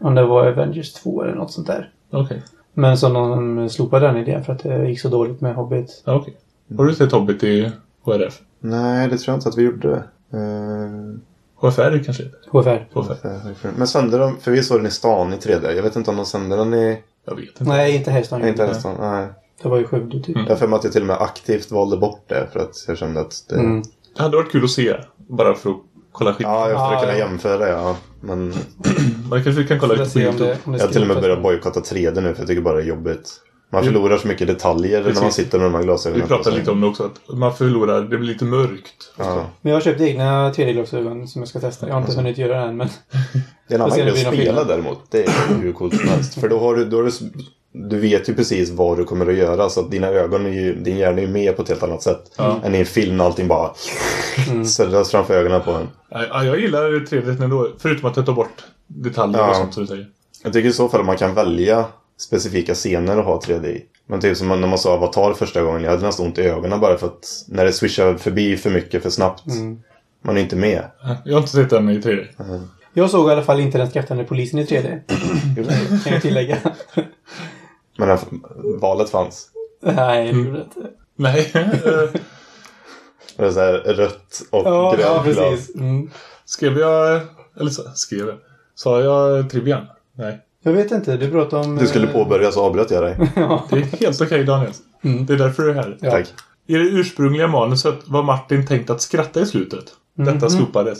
Om det var Avengers 2 eller något sånt där. Okej. Men så någon slopade den idén för att det gick så dåligt med Hobbit. Ja, okej. Har du sett Hobbit i HRF? Nej, det tror jag inte att vi gjorde. Eh, HFR kanske heter HFR. HFR. men sände de, för vi såg den i stan i 3D. Jag vet inte om de sände den i... Jag vet inte. Nej, inte Hästan. Nej, inte här i stan. Nej. Det var ju Skövde typ. Mm. Jag för mig att jag till och med aktivt valde bort det för att jag kände att det... Mm. Det hade varit kul att se. Bara för att kolla skit. Ja, jag för att Ja, kunna ja. jämföra ja. Men Man kanske kan kolla lite på YouTube. jag har till och med börjat bojkotta 3D nu för jag tycker bara det är jobbigt. Man Mm. förlorar så mycket detaljer när man Precis. sitter med de här Vi glasögonen. på pratade lite om det också. Att man förlorar. Det blir lite mörkt. Ja. Men jag har köpt egna 3D-glasögon som jag ska testa. Jag har inte hunnit göra det än, men... Det är en annan grej att spela däremot. Det är hur coolt som helst. För då har du, då har du, du vet ju precis vad du kommer att göra. Så att dina ögon, är ju, din hjärna är ju med på ett helt annat sätt. Ja. Än i en film när allting bara Mm. framför ögonen på en. Ja, ja, jag gillar det trevligt ändå. Förutom att jag tar bort detaljer Ja. och sånt som du säger. Jag tycker i så fall man kan välja specifika scener att ha 3D i. Men typ som när man såg Avatar första gången. Jag hade nästan ont i ögonen bara för att när det swishar förbi för mycket för snabbt. Mm. Man är inte med. Jag har inte sett den i 3D. Jag såg i alla fall inte den skrattande polisen i 3D. Kan jag tillägga. Men valet fanns. Nej, det Mm. gjorde det inte. Nej. Det är så här rött och Ja, grönt ja precis. Mm. skrev jag... Eller så, skrev jag. Sa jag trivian? Nej. Jag vet inte, du pratade om... Du skulle eh, påbörja så avbröt jag dig. ja. Det är helt okej Daniel. Mm. Det är därför du är här. Ja. Tack. I det ursprungliga manuset var Martin tänkt att skratta i slutet. Detta Mhm. slopades.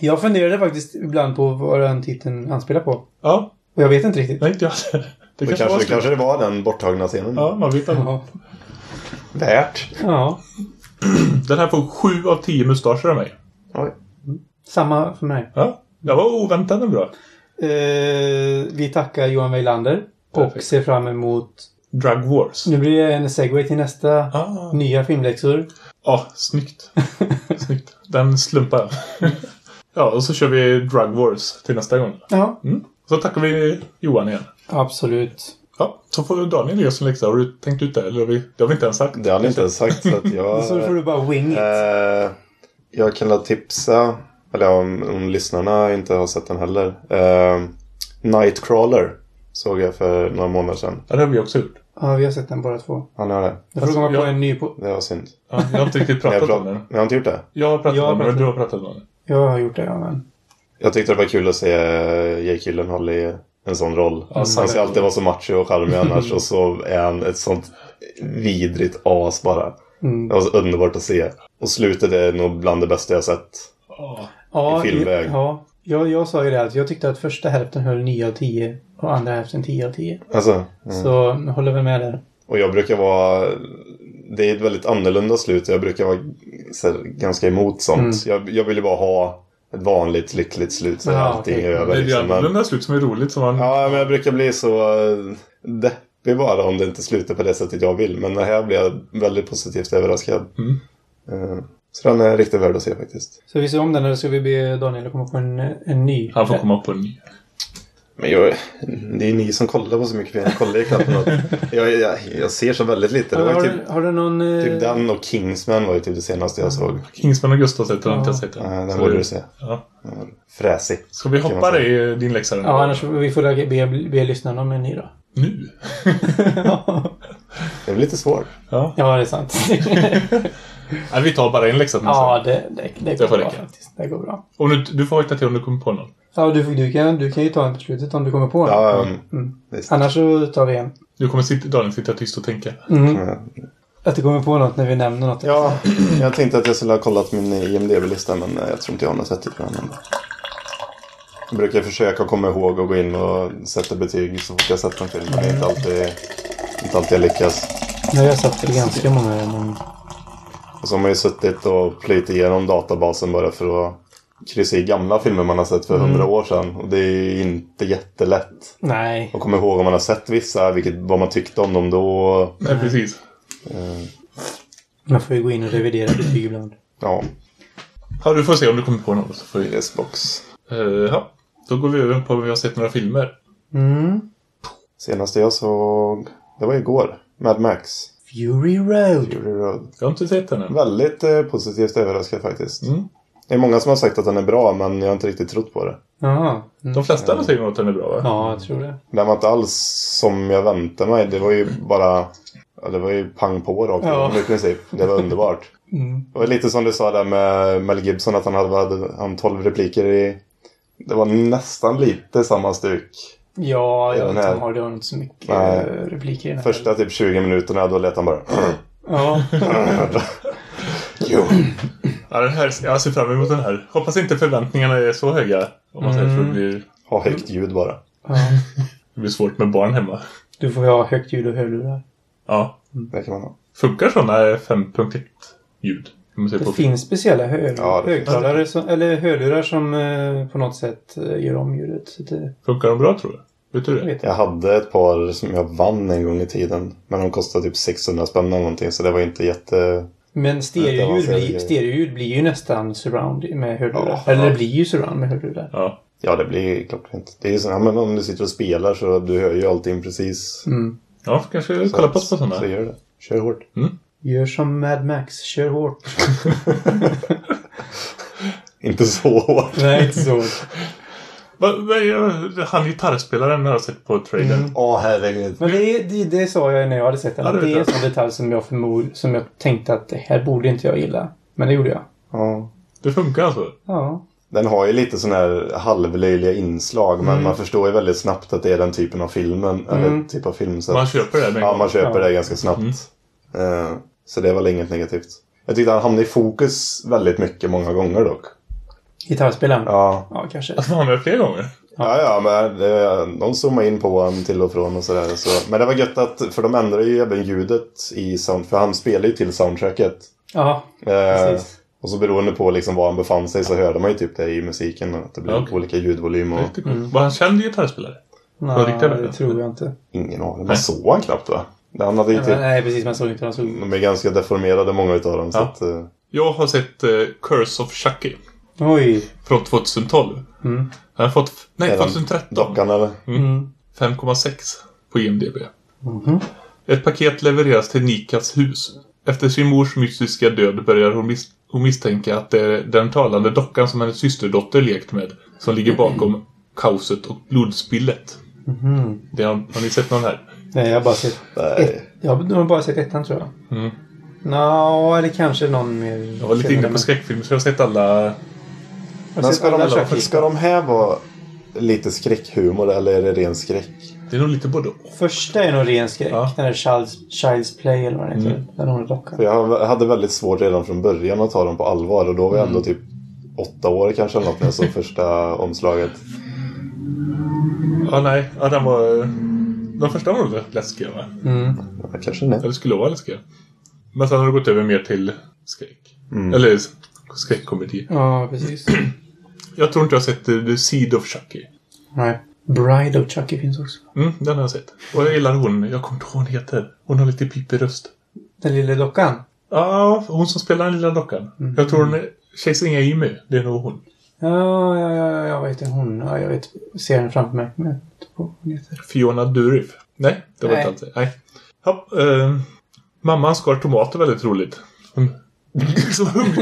Jag funderade faktiskt ibland på vad den titeln anspelar på. Ja, Och jag vet inte riktigt. nej inte jag. Det Det kanske, kanske, var det kanske det var den borttagna scenen. Ja, man vet aldrig. Ja. Värt. ja. Den här får sju av tio mustascher av mig. Oj. Samma för mig. Ja, det var oväntat och bra. Eh, vi tackar Johan Weilander. Och Perfekt. ser fram emot... Drug Wars. Nu blir det en segway till nästa Ah. nya filmläxor. Ja, snyggt. snyggt. Den slumpar ja, och så kör vi Drug Wars till nästa gång. Ja, Mm. Så tackar vi Johan igen. absolut. Ja, så får Daniel ge oss en läxa. Har du tänkt ut det? Eller har vi, det har vi inte ens sagt. Det har ni inte ens sagt så att jag... Så får du bara wing it. Eh, jag kan tipsa, eller om, om lyssnarna inte har sett den heller. Eh, Nightcrawler såg jag för några månader sedan. Ja, det har vi också gjort. Ja, vi har sett den båda två. Han har det. Jag får komma på jag- en ny på... Det var synd. Ja, jag har inte riktigt pratat om den. jag har inte gjort det. Jag har pratat Jag har om den, men du har pratat om den. Jag har gjort det, ja, men... Jag tyckte det var kul att se Jake Gyllenhaal i en sån roll. han sant. ska alltid vara så macho och charmig annars och så är han ett sånt vidrigt as bara. Mm. Det var så underbart att se. Och slutet är nog bland det bästa jag sett. Ja, I filmväg. Ja, jag, jag sa ju det att jag tyckte att första hälften höll 9 av 10 och andra hälften 10 av 10. Alltså, mm. Så håller väl med där. Och jag brukar vara... Det är ett väldigt annorlunda slut. Jag brukar vara här, ganska emot sånt. Jag, jag vill ju bara ha ett vanligt lyckligt slut så Ja, allting okej. är Det över. är ju Liksom. Men, slut som är roligt. Som man... ja, men jag brukar bli så eh, deppig bara om det inte slutar på det sättet jag vill. Men det här blir jag väldigt positivt överraskad. Mm. Eh, Så den är riktigt värd att se faktiskt. Så vi ser om den eller ska vi be Daniel att komma på en, en ny? Han får komma på en ny. Men jag, det är ju ni som kollar på så mycket. Jag kollar ju knappt på något. Jag, jag, jag ser så väldigt lite. Det var Har, ju du, typ, har du någon... eh, typ den och Kingsman var ju typ det senaste jag såg. Kingsman och Gustav sett den, har inte jag Ja. sett den. Den Så- borde du se. Ja. Fräsig. Ska vi hoppa säga. i din läxa? Ja, annars får vi får be, be, be lyssnarna om en ny då. Nu? Det är väl lite svårt. Ja. ja, det är sant. Nej, vi tar bara en läxa till ja, det, det, det går Det får bra räcka. faktiskt. Det går bra. Och nu, du får hojta till om du kommer på någon. Ja, du, du, kan, du kan ju ta en på slutet om du kommer på någon. Ja, Mm. visst. Annars så tar vi en. Du kommer sitta, Daniel sitta tyst och tänka. Mm. Mm. Att du kommer på något när vi nämner något. Ja, jag tänkte att jag skulle ha kollat min IMDB-lista men eh, jag tror inte jag har något sett på den. Jag brukar försöka komma ihåg och gå in och sätta betyg så fort jag sett en film. Men det är inte alltid, inte alltid jag lyckas. Jag har satt ganska många men... Och så har man ju suttit och plöjt igenom databasen bara för att kryssa i gamla filmer man har sett för hundra år sedan. Och det är ju inte jättelätt Nej. att komma ihåg om man har sett vissa, vilket, vad man tyckte om dem då. Nej, precis. Eh, Man får ju gå in och revidera betyg ibland. ja, Ja, du får se om du kommer på någon. Så får vi... Yes-box. Eh, ja, då går vi över på om vi har sett några filmer. Mm. Senaste jag såg, det var igår. Mad Max. Fury Road. Fury Road. Jag har inte sett den än. Väldigt eh, positivt överraskad faktiskt. Mm. Det är många som har sagt att den är bra men jag har inte riktigt trott på det. Jaha. Mm. De flesta säger nog att den är bra, va? Ja, jag tror det. Den var inte alls som jag väntade mig. Det var ju bara... Ja, det var ju pang på rakt Ja. i princip. Det var underbart. Mm. Det var lite som du sa där med Mel Gibson att han hade, hade han 12 repliker i... Det var nästan lite samma stuk. Ja, jag vet inte, har det inte så mycket Nej. repliker i den här. Första typ 20 minuterna då lät han bara... Ja. jo. Ja, den här, jag ser fram emot den här. Hoppas inte förväntningarna är så höga. Om man säger, för det blir, Ha högt ljud bara. ja. det blir svårt med barn hemma. Du får ju ha högt ljud och hörlurar. Ja. Det kan man ha. Funkar sådana 5.1 ljud? Det på- finns speciella hör Ja, det som, eller hörlurar som eh, på något sätt eh, gör om ljudet. Det, Funkar de bra tror du? Vet du jag det? Jag hade ett par som jag vann en gång i tiden. Men de kostade typ 600 spänn eller någonting. Så det var inte jätte... Men stereoljud blir, stereoljud blir ju nästan surround med hörlurar. Ja, eller ja. det blir ju surround med hörlurar. Ja. Ja, det blir klockrent. Det är så, ja, men om du sitter och spelar så du hör ju allting precis. Mm. Ja, kanske kolla på sådana. Så gör det. Kör hårt. Gör som Mad Max, kör hårt. Inte så hårt. Nej, inte så. Ja, han gitarrspelaren har jag sett på trailern. Åh, herregud. Men det, det, det sa jag när jag hade sett den. Ja, det det är en sån detalj som jag förmod, som jag tänkte att det här borde inte jag gilla. Men det gjorde jag. Ja. Det funkar alltså? Ja. Den har ju lite sån här halvlöjliga inslag. Men man förstår ju väldigt snabbt att det är den typen av filmen. Eller typ av film. Så Man köper det Ja, man köper Ja. det ganska snabbt. Eh, så det är väl inget negativt. Jag tyckte han hamnade i fokus väldigt mycket många gånger dock. Gitarrspelaren? Ja, Ja, kanske. Att man med fler gånger? ja, ja men det, de zoomade in på honom till och från och sådär. Så. Men det var gött att, för de ändrade ju även ljudet i sound, för han spelar ju till soundtracket. Ja, Eh, precis. och så beroende på liksom var han befann sig så hörde man ju typ det i musiken. Att det blev Ja, okej. olika ljudvolym och coolt. Var han känd gitarrspelare? Nej, det bra. tror jag inte. ingen aning. Man Nej. såg han knappt va? Han hade ju typ, Nej, precis. Man såg inte hur han såg de är ganska deformerade många utav dem. Så Ja. att, eh, Jag har sett eh, Curse of Chucky Oj. från 2012. Mm. Han har fått... Nej, Är den 2013. dockan eller? Mm. 5,6 på IMDB. Mhm. Ett paket levereras till Nikas hus. Efter sin mors mystiska död börjar hon, mis- hon misstänka att det är den talande dockan som hennes systerdotter lekt med som ligger bakom kaoset och blodspillet. Mhm. Det har, har ni sett någon här? Nej, jag har bara sett... Nej. Jag har bara sett ettan tror jag. Mm. Nå, eller kanske någon mer. Jag var lite inne på skräckfilm så jag har sett alla... Jag har Men sett ska de, alla ska de här vara lite skräckhumor eller är det ren skräck? Det är nog lite både och. Första är nog ren skräck. Ja. Den där Child's, Child's Play eller vad den heter. Den hon. För jag hade väldigt svårt redan från början att ta dem på allvar och då var jag ändå typ åtta år kanske eller något när jag såg första omslaget. Ja, nej. Ja, den var... De första var rätt läskiga, va? Mm. Ja, kanske nej. Eller skulle vara läskiga. Men sen har det gått över mer till skräck. Eller skräckkomedi. Ja, precis. Jag tror inte jag har sett The Seed of Chucky. Nej. Bride of Chucky finns också. Mm, den har jag sett. Och jag gillar hon. Jag kommer inte ihåg hon heter. Hon har lite pipig röst. Den lilla dockan. Ja, hon som spelar den lilla dockan. Jag tror hon är Chasing Amy. Det är nog hon. Ja, ja, ja, ja, jag vet inte hon. Ja, jag vet. ser den framför mig. Men heter. Fiona Durif. Nej, det var Nej. inte alls Nej. Ja, eh, mamman skar tomater väldigt roligt. Hon så hugg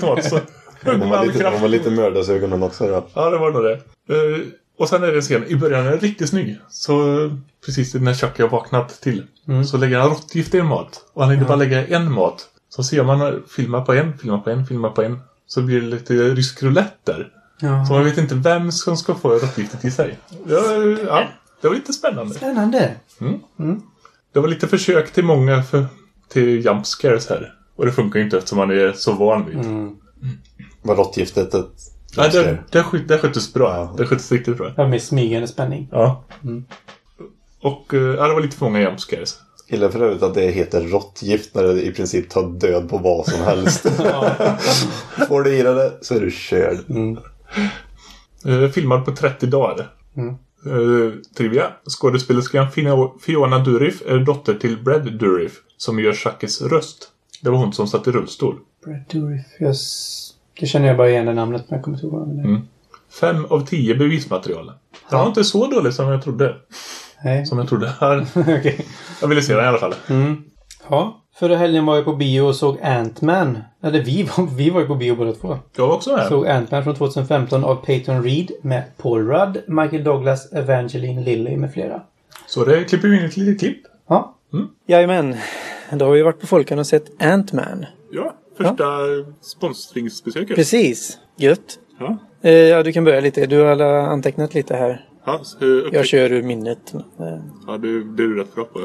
tomater så Hon var lite, hon var lite mördarsugen hon också då. Ja, det var nog det. Eh, och sen är det en scen. I början är den riktigt snygg. Så eh, precis när Chucky har vaknat till. Så lägger han råttgift i en mat. Och han hinner bara lägga en mat. Så ser man eh, filma på en, filma på en, filma på en. Så blir det lite rysk roulette där. Ja. Så man vet inte vem som ska få råttgiftet i sig. Ja, ja, det var lite spännande. Spännande. Det var lite försök till många för, till jump scares här. Och det funkar ju inte eftersom man är så van vid. Mm. Var råttgiftet ett... Ja, det, det, sköt, det sköttes bra. Ja. Det sköttes riktigt bra. Ja, med smygande spänning. Ja. Och eh, ja, det var lite för många jump scares. Gillar för övrigt att det heter råttgift när det i princip tar död på vad som helst. Får du i dig det så är du körd. Eh, filmad på 30 dagar. Mm. Eh, trivia. Skådespelerskan Fiona Durif är dotter till Brad Durif som gör Chuckys röst. Det var hon som satt i rullstol. Brad Dourif. Jag s- Det känner jag bara igen det namnet men jag kommer inte ihåg vad det är. Mm. Fem av tio bevismaterial. Den var inte så dålig som jag trodde. Nej. Som jag trodde. Här- Okej. Jag ville se den i alla fall. Mm. Ja. Förra helgen var jag på bio och såg Ant-Man. Eller vi var, vi var ju på bio båda två. Jag var också med. Såg Ant-Man från 2015 av Peyton Reed med Paul Rudd, Michael Douglas, Evangeline Lilly med flera. Så det klipper vi in ett litet klipp. Ja. Jajamän. Då har vi varit på Folkan och sett Ant-Man. Ja, första sponsringsbesöket. Precis. Gött. Ja. Eh, ja, du kan börja lite. Du har alla antecknat lite här. Ja, upptäck- Jag kör ur minnet. Ja det, det är du rätt bra på.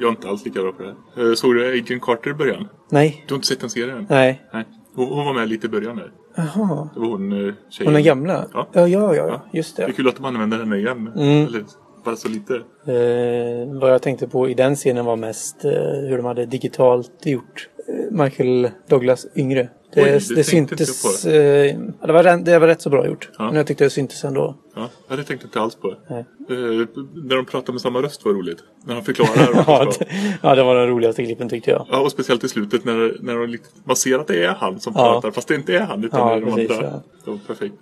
Jag är inte alls lika bra på det. Eh, Såg du Agent Carter i början? Nej. Du har inte sett den serien? Nej. Nej. Hon, hon var med lite i början där. Jaha. Det var hon eh, tjejen. Hon är gamla? Ja. Ja, ja, ja. Just Det är det. kul att de använder henne igen. Mm. Eller bara så lite. Eh, vad jag tänkte på i den scenen var mest eh, hur de hade digitalt gjort eh, Michael Douglas yngre. Det, Oj, det det, tänkte syntes... jag Eh, det, var, det var rätt så bra gjort. Ja. Men jag tyckte det syntes ändå. Ja, jag hade tänkt inte alls på. Eh, när de pratar med samma röst var roligt. När han förklarar. Ja, det, ja, det var den roligaste klippen tyckte jag. Ja, och speciellt i slutet när, när de man ser att det är han som Ja. pratar. Fast det inte är han utan Ja, det precis, andra. ja. Det var perfekt.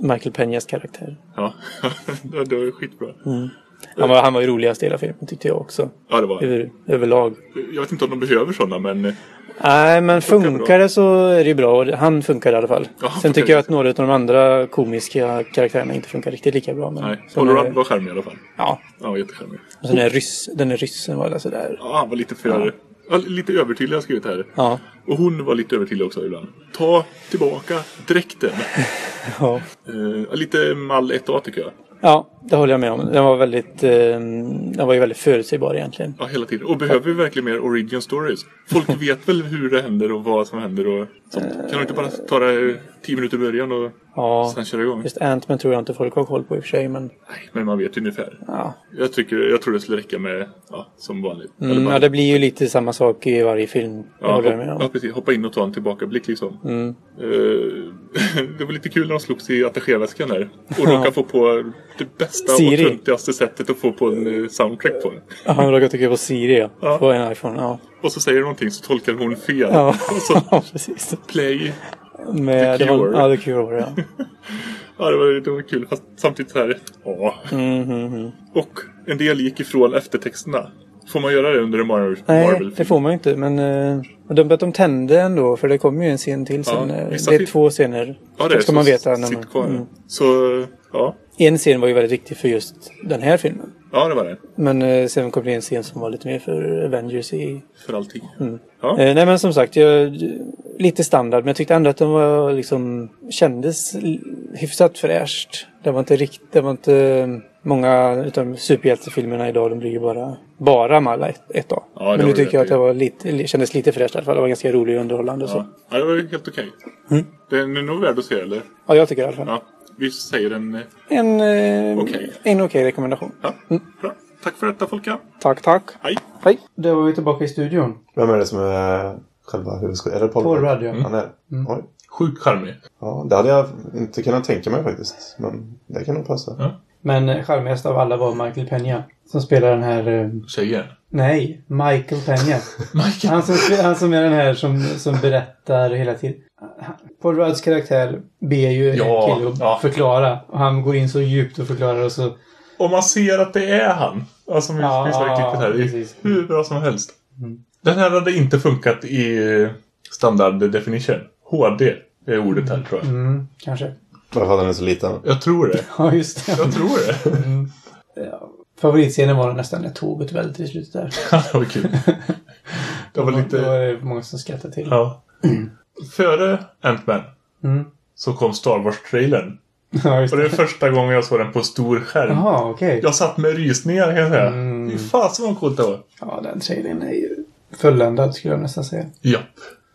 Michael Peñas karaktär. Ja, det det var skitbra. Han var, han var ju roligast i hela filmen tyckte jag också. Ja, det var Över, överlag. Jag vet inte om de behöver sådana, men eh, Nej, men Funkar det så är det ju bra. Han funkar i alla fall. Ja, Sen tycker jag att några av de andra komiska karaktärerna inte funkar riktigt lika bra. Men nej. Paul är- var charmig i alla fall. Ja. Han var jättecharmig. Och sen är ryss, den är ryssen var det sådär. Ja, han var lite för... Ja. lite övertydlig har jag skrivit här. Ja. Och hon var lite övertydlig också ibland. Ta tillbaka dräkten. Ja. Eh, lite mall 1A tycker jag. Ja, det håller jag med om. Den var väldigt, eh, den var ju väldigt förutsägbar egentligen. Ja, hela tiden. Och behöver vi verkligen mer origin stories? Folk vet väl hur det händer och vad som händer och sånt. Kan de inte bara ta det tio minuter i början och Ja. sen köra igång? Just Ant-Man tror jag inte folk har koll på i och för sig, men Nej, men man vet ju ungefär. ja. Jag, tycker, jag tror det skulle räcka med, ja, som vanligt. Mm, bara- ja, det blir ju lite samma sak i varje film. Ja, hopp, med ja, om. precis. Hoppa in och ta en tillbakablick liksom. Mm. Eh, det var lite kul när de slogs i attachéväskan där. Och de kan få på det bästa Siri. och töntigaste sättet att få på en eh, soundtrack på. Ja, han råkade trycka på Siri ja. Ja. På en iPhone. Ja, Och så säger de någonting så tolkar hon fel. ja. Ja precis. play. Med, The det var, Cure. ja, The Cure var det ja. Ja, det var, det var kul. Fast samtidigt så här. Ja. Mhm. Och en del gick ifrån eftertexterna. Får man göra det under en Marvel, Nej, Marvel det får man ju inte. Men uh, de, de tände ändå, för det kommer ju en scen till sen. Ja, eh, det är två scener. Ja, det är ska man veta. När man, kvar. mm. Så, ja. En scen var ju väldigt viktig för just den här filmen. Ja, det var det. Men eh, sen kom det en scen som var lite mer för Avengers i... För allting. Mm. Ja. Eh, nej men som sagt, jag, lite standard. Men jag tyckte ändå att den var liksom... Kändes hyfsat fräscht. Det var inte riktigt... Det var inte... Många utav superhjältefilmerna idag, de blir ju bara... Bara med alla ett, ett dag. Ja, det men nu tycker det. jag att det var lite... Kändes lite fräscht i alla fall. Det var ganska rolig och underhållande och så. Ja. ja, det var helt okej. Mm. Den är nog värd att se, eller? Ja, jag tycker i alla fall. Ja. Vi säger en... eh, En, eh, Okej. en okej rekommendation. Ja, bra. Tack för detta, Folka. Tack, tack. Hej. Hej. Då var vi tillbaka i studion. Vem är det som är själva huvudskådespelaren? Är det Paul, Paul Rudd? Ja. Han är Oj. Sjukt charmig. Ja, det hade jag inte kunnat tänka mig faktiskt. Men det kan nog passa. Ja. Men eh, charmigast av alla var Michael Peña. Som spelar den här... eh, Tjejen. Nej, Michael Peña. Michael. Han som, han som är den här som, som berättar hela tiden. Paul Rudds karaktär ber ju en Ja, kille att ja. förklara. Och han går in så djupt och förklarar och så... Och man ser att det är han. Alltså, vi Ja, finns det här klippet precis. hur bra som helst. Mm. Den här hade inte funkat i eh, standard definition. HD är ordet här, tror jag. Mm, kanske. Varför hade den är så liten? Jag tror det. Ja, just det. Jag tror det. Ja. Favoritscenen var nästan när tåget välte i slutet där. det var kul. Det var lite... var det många som skrattade till. Ja. Före Ant-Man Mm. så kom Star Wars-trailern. Ja, Och det är första gången jag såg den på stor skärm. Jaha, okej. Jag satt med rysningar kan jag säga. Mm. Fy fasen vad coolt det var. Ja, den trailern är ju fulländad skulle jag nästan säga. Ja,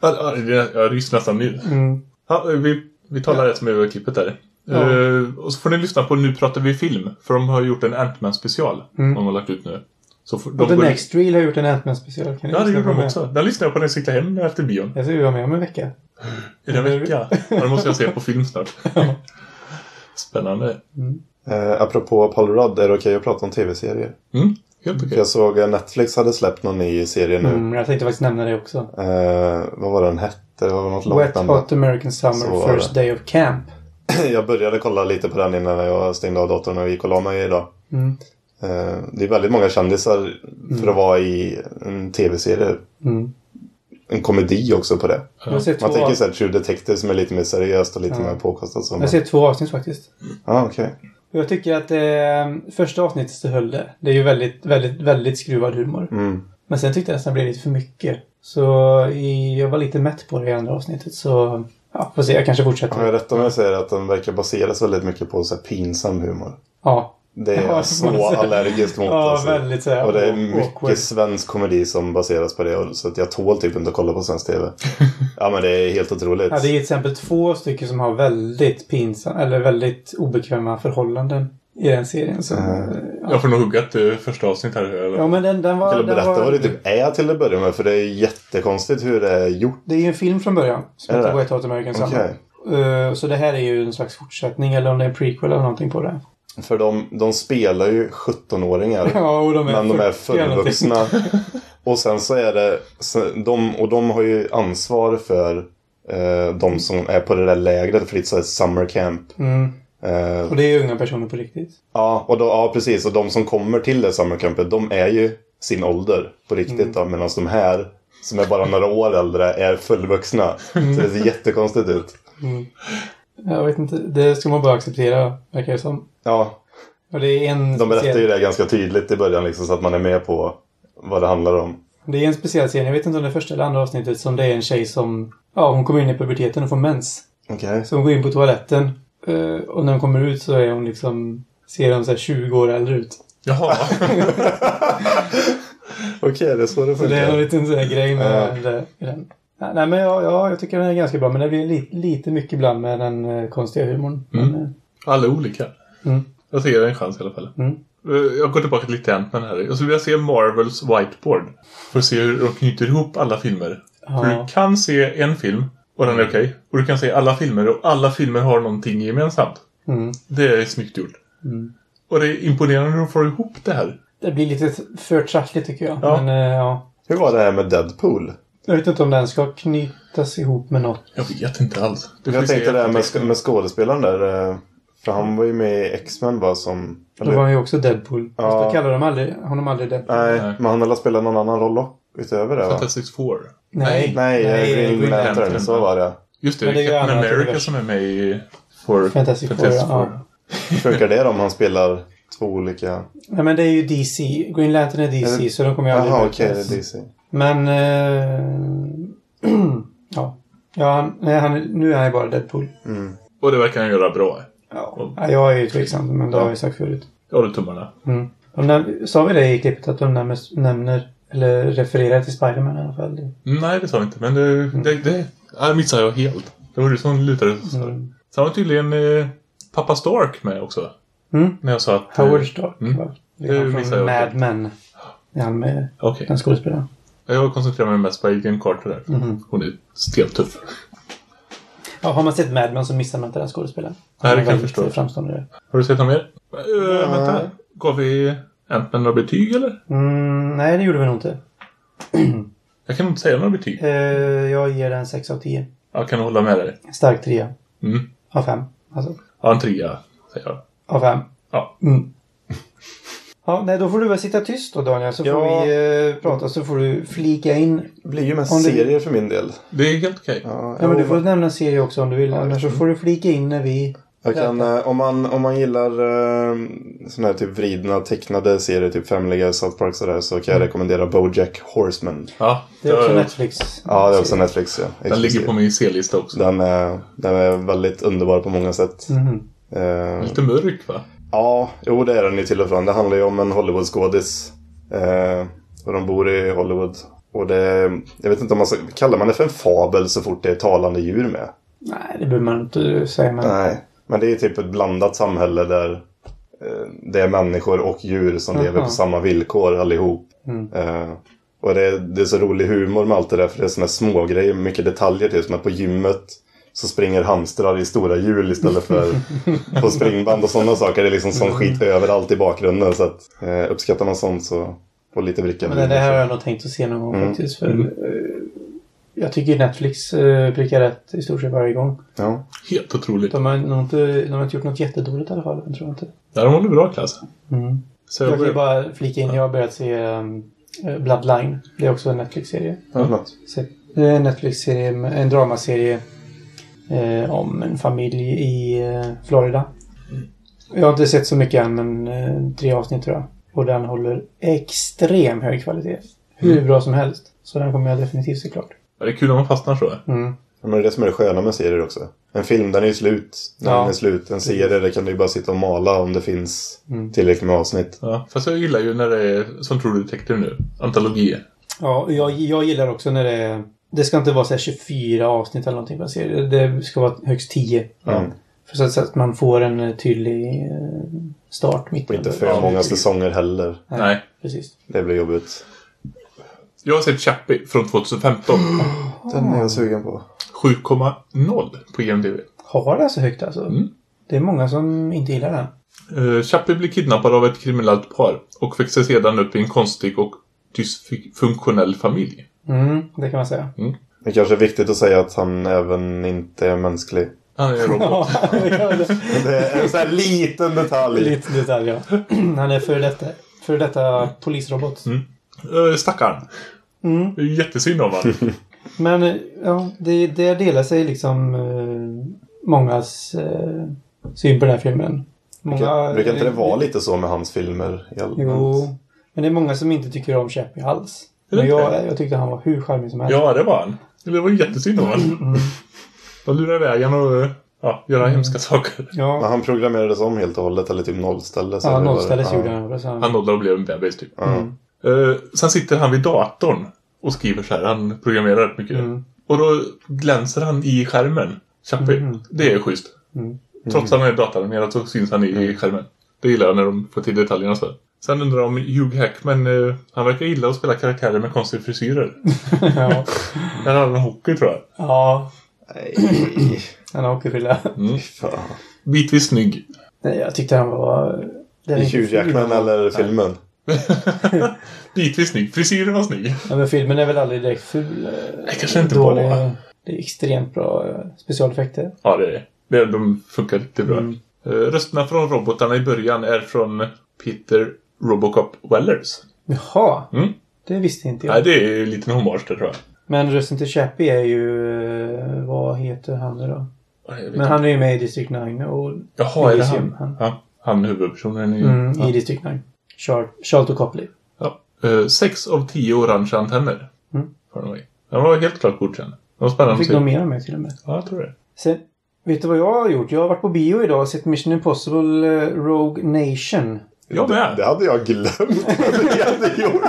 ja, Jag ryser nästan nu. Mm. Ja, vi, vi talar rätt som över klippet där. Ja. Eh, och så får ni lyssna på Nu pratar vi film. För de har gjort en Ant-Man special. Mm. De har lagt ut nu. Så får, Och de The Next Reel har gjort en Ant-Man special. Kan ni Ja, det gjorde de också. Den lyssnade jag på när jag cyklade hem efter bion. Jag ska ju vara med om en vecka. Är det en vecka? Ja, det måste jag se på film snart. Spännande. Eh, apropå Paul Rudd, är det okej att prata om tv-serier? Mm, helt okej. För Jag såg att Netflix hade släppt någon ny serie nu. Mm, jag tänkte faktiskt nämna det också. Eh, vad var den hette? Det var något långt Wet namn. Hot American Summer First. Day of Camp. Jag började kolla lite på den innan jag stängde av datorn och gick och la mig idag. Mm. Eh, det är väldigt många kändisar för att vara i en tv-serie. Mm. En komedi också på det. Sett Man tänker såhär True Detective som är lite mer seriöst och lite Ja. mer påkostat. Så. jag sett två avsnitt faktiskt. Ja, okej. Jag tycker att eh, första avsnittet så höll det. Det är ju väldigt, väldigt, väldigt skruvad humor. Mm. Men sen tyckte jag nästan det blev lite för mycket. Så i, jag var lite mätt på det i andra avsnittet. Så ja, får se. Jag kanske fortsätter. Har jag rätt om jag säger att den verkar baseras väldigt mycket på så här pinsam humor? Ja. Det är Ja, jag så allergisk mot. Ja, alltså. väldigt så här Och det är awkward. mycket svensk komedi som baseras på det. Så att jag tål typ inte att kolla på svensk tv. ja men det är helt otroligt. Ja, det är till exempel två stycken som har väldigt pinsamma, eller väldigt obekväma förhållanden i den serien. Så, Mm. ja. Jag får nog hugga ett eh, första avsnitt här. Eller? ja, men den, den var... Till att berätta var, vad det typ är till att börja med. För det är jättekonstigt hur det är gjort. Det är ju en film från början. Som Är heter det? Wet Hot American Summer. Eh, så det här är ju en slags fortsättning eller om det är en prequel eller någonting på det. För de, de spelar ju 17-åringar. Ja, de är men de är 40 eller någonting. fullvuxna. och sen så är det... så De, och de har ju ansvar för eh, de som är på det där lägret. För det är ett summer camp. Mm. Eh, Och det är ju unga personer på riktigt. Ja, och då, ja, precis. Och de som kommer till det summercampet, de är ju sin ålder på riktigt. Mm. Då, Medan de här, som är bara några år äldre, är fullvuxna. Mm. Så det ser jättekonstigt ut. Jag vet inte, det ska man bara acceptera, verkar det som. Ja, Och det är en de berättar speciell, ju det ganska tydligt i början, liksom, så att man är med på vad det handlar om. Det är en speciell scen, jag vet inte om det är första eller andra avsnittet, som det är en tjej som... Ja, hon kommer in i puberteten och får mens. Okej. Så hon går in på toaletten. eh, Och när hon kommer ut så är hon liksom... Ser hon så här 20 år äldre ut. Jaha. Okej, det är så det Så det är en funkar. liten sån här grej med Ja. den. Nej, nej, men ja, ja, jag tycker den är ganska bra. Men det blir lite, lite mycket ibland med den eh, konstiga humorn. Men, eh, Alla olika. Mm. Jag det en chans i alla fall. Mm. Eh, Jag går tillbaka lite till Ant-Man här. Jag skulle vilja se Marvels whiteboard. För att se hur de knyter ihop alla filmer. Ja. För du kan se en film och den är okej. Och du kan se alla filmer och alla filmer har någonting gemensamt. mm. Det är snyggt gjort. Mm. Och det är imponerande hur de får ihop det här. Det blir lite för trassligt tycker jag. Ja. Men eh, ja. Hur var det här med Deadpool? Jag vet inte om den ska knytas ihop med något. Jag vet inte alls. Jag tänkte det här med, sk- med skådespelaren där. För han var ju med i X-Men va, som... Då var han ju också Deadpool. Ja. Fast kallar de aldrig, honom aldrig Deadpool. Nej, Nej. men han har spelat någon annan roll då, utöver det va? Fantastic Four. Nej. Nej, Nej, Green, Green Lantern, Lantern. så var det. Just det, Men det är Captain America univers. som är med i For Fantastic Four, ja. Hur funkar det då om han spelar två olika... Nej, men det är ju DC. Green Lantern är DC, Är det- så de kommer ju aldrig Jaha, okej, mötas. det är DC. Men... Eh, ja. Ja, han, nej, han, nu är han ju bara Deadpool. Mm. Och det verkar han göra bra. Ja. ja jag är ju tveksam, men det har jag ju sagt förut. Jag håller tummarna. Mm. De sa vi det i klippet att de nämner, nämner eller refererar till Spiderman i alla fall? Nej, det sa vi inte. Men det, det, det ja, missade jag helt. Det var du som lutade det. Mm. Sen var tydligen eh, pappa Stark med också. Mm. När jag sa att... Howard Stark. Mm. va? Det Det missade jag Mad. Men. Är han med Okej. den skådespelaren? Jag koncentrerar mig mest på Agent Carter där. Mhm. Hon är stentuff. Ja, har man sett Mad Men så missar man inte den skådespelaren. Nej, det kan jag förstå. Framstående. Har du sett något mer? Uh, vänta. Gav vi Ant-Man några betyg eller? Mm, nej, det gjorde vi nog inte. Jag kan inte säga några betyg. Eh, jag ger den 6 av 10. Jag kan hålla med dig. Stark 3 Mm. av 5. Alltså, Ja, en trea, säger jag. av 5. Ja. Mm. Ja, nej, då får du väl sitta tyst då Daniel, så får Ja. vi eh, prata så får du flika in. Det blir ju mest du- serier för min del. Det är helt okej. Ja, Ja, men du får nämna en serie också om du vill. Ja, Annars så får du flika in när vi... Jag kan, eh, om, man, om man gillar eh, såna här typ vridna tecknade serier, typ Family South Park sådär, så kan jag rekommendera Bojack Horseman. Ja, Det är också Netflix. Ja, det är också Netflix. Ja. Den ligger på min C-lista också. Den är, den är väldigt underbar på många sätt. Mhm. Eh, Lite mörk va? Ja, jo det är den ju till och från. Det handlar ju om en Hollywood-skådis. Eh, och de bor i Hollywood. Och det, jag vet inte om man ska, kallar man det för en fabel så fort det är talande djur med? Nej, det behöver man inte säga. Men... Nej, men det är typ ett blandat samhälle där eh, det är människor och djur som Aha. lever på samma villkor allihop. Mm. Eh, och det är, det är så rolig humor med allt det där för det är såna små grejer, mycket detaljer till. Som att på gymmet så springer hamstrar i stora hjul istället för på springband och sådana saker. Det är liksom sån skit överallt i bakgrunden. Så att, eh, uppskattar man sånt så får lite vrickad Men det här har jag nog tänkt att se någon gång Mm. faktiskt. För, eh, jag tycker Netflix uh, prickar rätt i stort sett varje gång. Ja. Helt otroligt. De har, nog inte, de har inte gjort något jättedåligt i alla fall. Jag tror inte. Där de håller bra klass. Mm. Så Jag jag kan bara flika in. Jag har börjat se um, eh, Bloodline. Det är också en Netflix-serie. Är en Netflix-serie, en dramaserie eh, om en familj i eh, Florida. Jag har inte sett så mycket än, men eh, tre avsnitt tror jag. Och den håller extrem hög kvalitet. Hur bra som helst. Så den kommer jag definitivt se klart. Ja, det är kul om man fastnar så. Mm. Ja, men det är det som är det sköna med serier också. En film den är ju slut när Ja. den är slut. En serie där kan du ju bara sitta och mala om det finns Mm. tillräckligt med avsnitt. Ja, fast jag gillar ju när det är som True Detective nu. Antologier. Ja, jag, jag gillar också när det är... Det ska inte vara så här 24 avsnitt eller någonting på en serie. Det ska vara högst 10. Mm. För så att- så att man får en eh, tydlig eh, start mitt Och inte för Ja, många precis. säsonger heller. Nej, Nej. Precis. Det blir jobbigt. Jag har sett Chappie från 2015. Den är jag sugen på. 7,0 på IMDB. Har det så högt alltså? Mm. Det är många som inte gillar den. Uh, Chappie blir kidnappad av ett kriminellt par och växer sedan upp i en konstig och dysfunktionell familj. Mm, det kan man säga. Det kanske är viktigt att säga att han även inte är mänsklig. Han är en robot. Ja, det Det är en sån här liten detalj. Lite detalj, ja. Han är före detta, före detta polisrobot. Mm. Uh, stackarn. Mm. Det är jättesynd om honom. Men eh, ja, det, det delar sig liksom eh, mångas eh, syn på den här filmen. Många, Brukar inte det vara lite så med hans filmer? Jo. Men det är många som inte tycker om Chappie alls. Men jag, jag tyckte han var hur charmig som helst. ja, det var han. Det var jättesynd om honom. Mm. De lurar iväg och ja, göra hemska saker. Men Ja, han programmerades om helt och hållet eller typ nollställdes? ja nollställdes gjorde han. så han. Nollade och blev en bebis typ. Mm. Uh, sen sitter han vid datorn och skriver så här. Han programmerar rätt mycket. Mm. Och då glänser han i skärmen. Chappie. Mhm. Det är schysst. Mm. Trots att han är datanimerad så syns han i, i skärmen. Det gillar jag när de får till detaljerna så. Sen undrar jag om Hugh Hackman, eh, han verkar gilla att spela karaktärer med konstiga frisyrer. ja. Han har en hockey tror jag. ja, Nej, han har hockeyfrilla. Mm. fan. Bitvis snygg. Nej, jag tyckte han var... Inte Hugh. Jackman eller filmen? Bitvis snygg. Frisyren var snygg. Ja, men filmen är väl aldrig direkt ful. eh, Nej, kanske inte dålig. bara. Det är extremt bra eh, specialeffekter. Ja, det är det. De funkar riktigt bra. Mm. Eh, Rösterna från robotarna i början är från Peter Robocop Wellers. Jaha, Mm. det visste inte jag. Nej, det är en liten hommage tror jag. Men rösten till Chappie är ju... eh, Vad heter han nu då? Jag Men inte. han är ju med i District 9 och... Jaha, är det han? han. Ja. Han huvudpersonen i... Mm, ja. I District 9. Char- Charlton Copley. Ja. Eh, sex av tio orangea antenner. Mm. Den var helt klart godkänd. Det var Jag spännande att fick nog mer mig till och med. Ja, jag tror det. Sen, vet du vad jag har gjort? Jag har varit på bio idag och sett Mission Impossible eh, Rogue Nation. Jag med. Det hade jag glömt att vi hade gjort.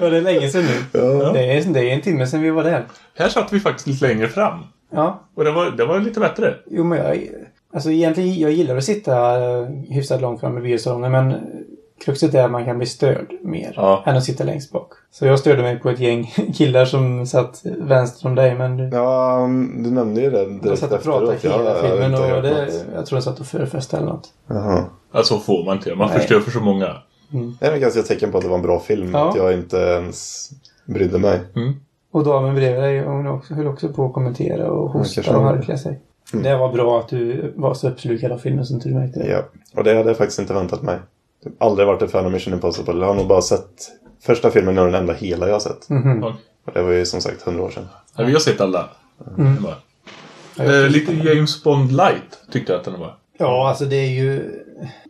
Ja, det är länge sedan nu. Ja. Det, är, det är en timme sedan vi var där. Här satt vi faktiskt lite längre fram. Ja, Och det var, det var lite bättre. jo men jag... Alltså egentligen, jag gillar att sitta hyfsat långt fram i biosalongen men kruxet är att man kan bli störd mer Ja. än att sitta längst bak. Så jag störde mig på ett gäng killar som satt vänster om dig men du, Ja, um, du nämnde ju det jag direkt satt och pratade efteråt. hela Jag hade filmen inte och det, jag tror jag satt och förfestade eller något. Jaha. Alltså får man inte. Man Nej. förstör för så många. Det är väl ganska tecken på att det var en bra film. Ja. Att jag inte ens brydde mig. Mm. Och damen bredvid dig, hon också, höll också på att kommentera och hosta och harkla sig. Det var bra att du var så uppslukad av filmen som du märkte. Ja. Och det hade jag faktiskt inte väntat mig. Jag har aldrig varit ett fan av Mission Impossible. Jag har nog bara sett första filmen och den enda hela jag har sett. Ja. Och det var ju som sagt hundra år sedan. Ja, vi har sett alla. Mm. Ja, jag Eh, lite James Bond light tyckte jag att den var. Ja, alltså det är ju...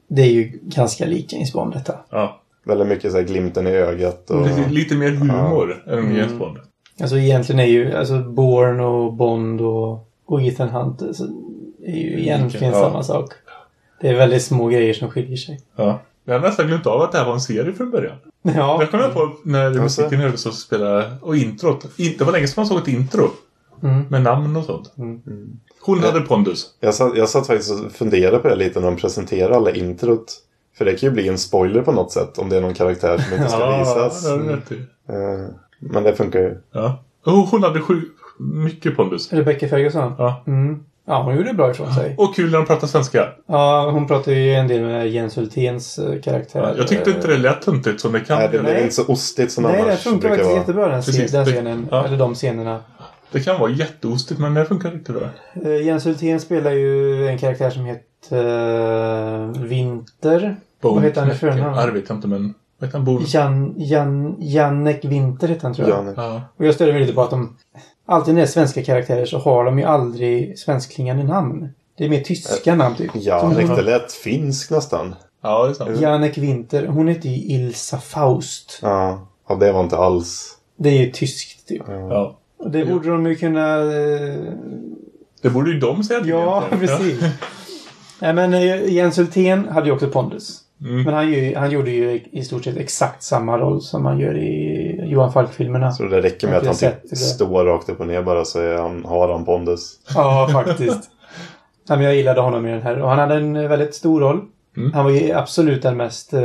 Det är ju ganska lik James Bond detta. Ja. Väldigt mycket så här glimten i ögat och... Lite, lite mer humor än James Bond. Alltså egentligen är ju alltså Bourne och Bond och, och Ethan Hunt alltså, är ju egentligen Ja. samma sak. Det är väldigt små grejer som skiljer sig. Ja. Jag har nästan glömt av att det här var en serie från början. Ja, Jag kom på när musiken hördes och spelade och introt. In- Det var länge sedan man såg ett intro. Mm. Med namn och sånt. Mm. Hon hade pondus. Jag satt, jag satt faktiskt och funderade på det lite när de presenterade alla introt. För det kan ju bli en spoiler på något sätt om det är någon karaktär som inte ska visas. det du i. Eh, Men det funkar ju. Ja. Hon hade sju, mycket pondus. Rebecca Ferguson. Ja. Mm. Ja, hon gjorde bra ifrån sig. Och kul när de pratar svenska. Ja, hon pratar ju en del med Jens Hulténs eh, karaktär. Jag tyckte inte det lät töntigt som det kan. Nej, det blev inte så ostigt som Nej, det annars funkar brukar faktiskt vara. jättebra den, Precis, den det- scenen. ja. Eller de scenerna. Det kan vara jätteostigt men det funkar riktigt bra. Eh, Jens Hultén spelar ju en karaktär som heter uh, Winter. Vad heter han i förnamn? Ja, det vet jag inte men... Vad heter han? Jan, Jan, Jannek Winter heter han tror jag. Ja, Ja. Och jag störde mig lite på att de... Alltid när det är svenska karaktärer så har de ju aldrig svenskklingande namn. Det är mer tyska namn typ. ja Som det hon- lät finsk nästan. ja, det är sant. Jannek Winter. Hon heter ju Ilsa Faust. Ja, och det var inte alls. Det är ju tyskt typ. Ja. Och det borde de ju kunna... eh, Det borde ju de säga till Ja, precis. Nej, men eh, Jens Hultén hade ju också pondus. Mm. Men han, ju, han gjorde ju i stort sett exakt samma roll som han gör i Johan Falk-filmerna. Så det räcker med att han typ står rakt upp och ner bara så är han, har han pondus. Ja, faktiskt. Nej, men jag gillade honom i den här. Och han hade en väldigt stor roll. Mm. Han var ju absolut den mest... Eh,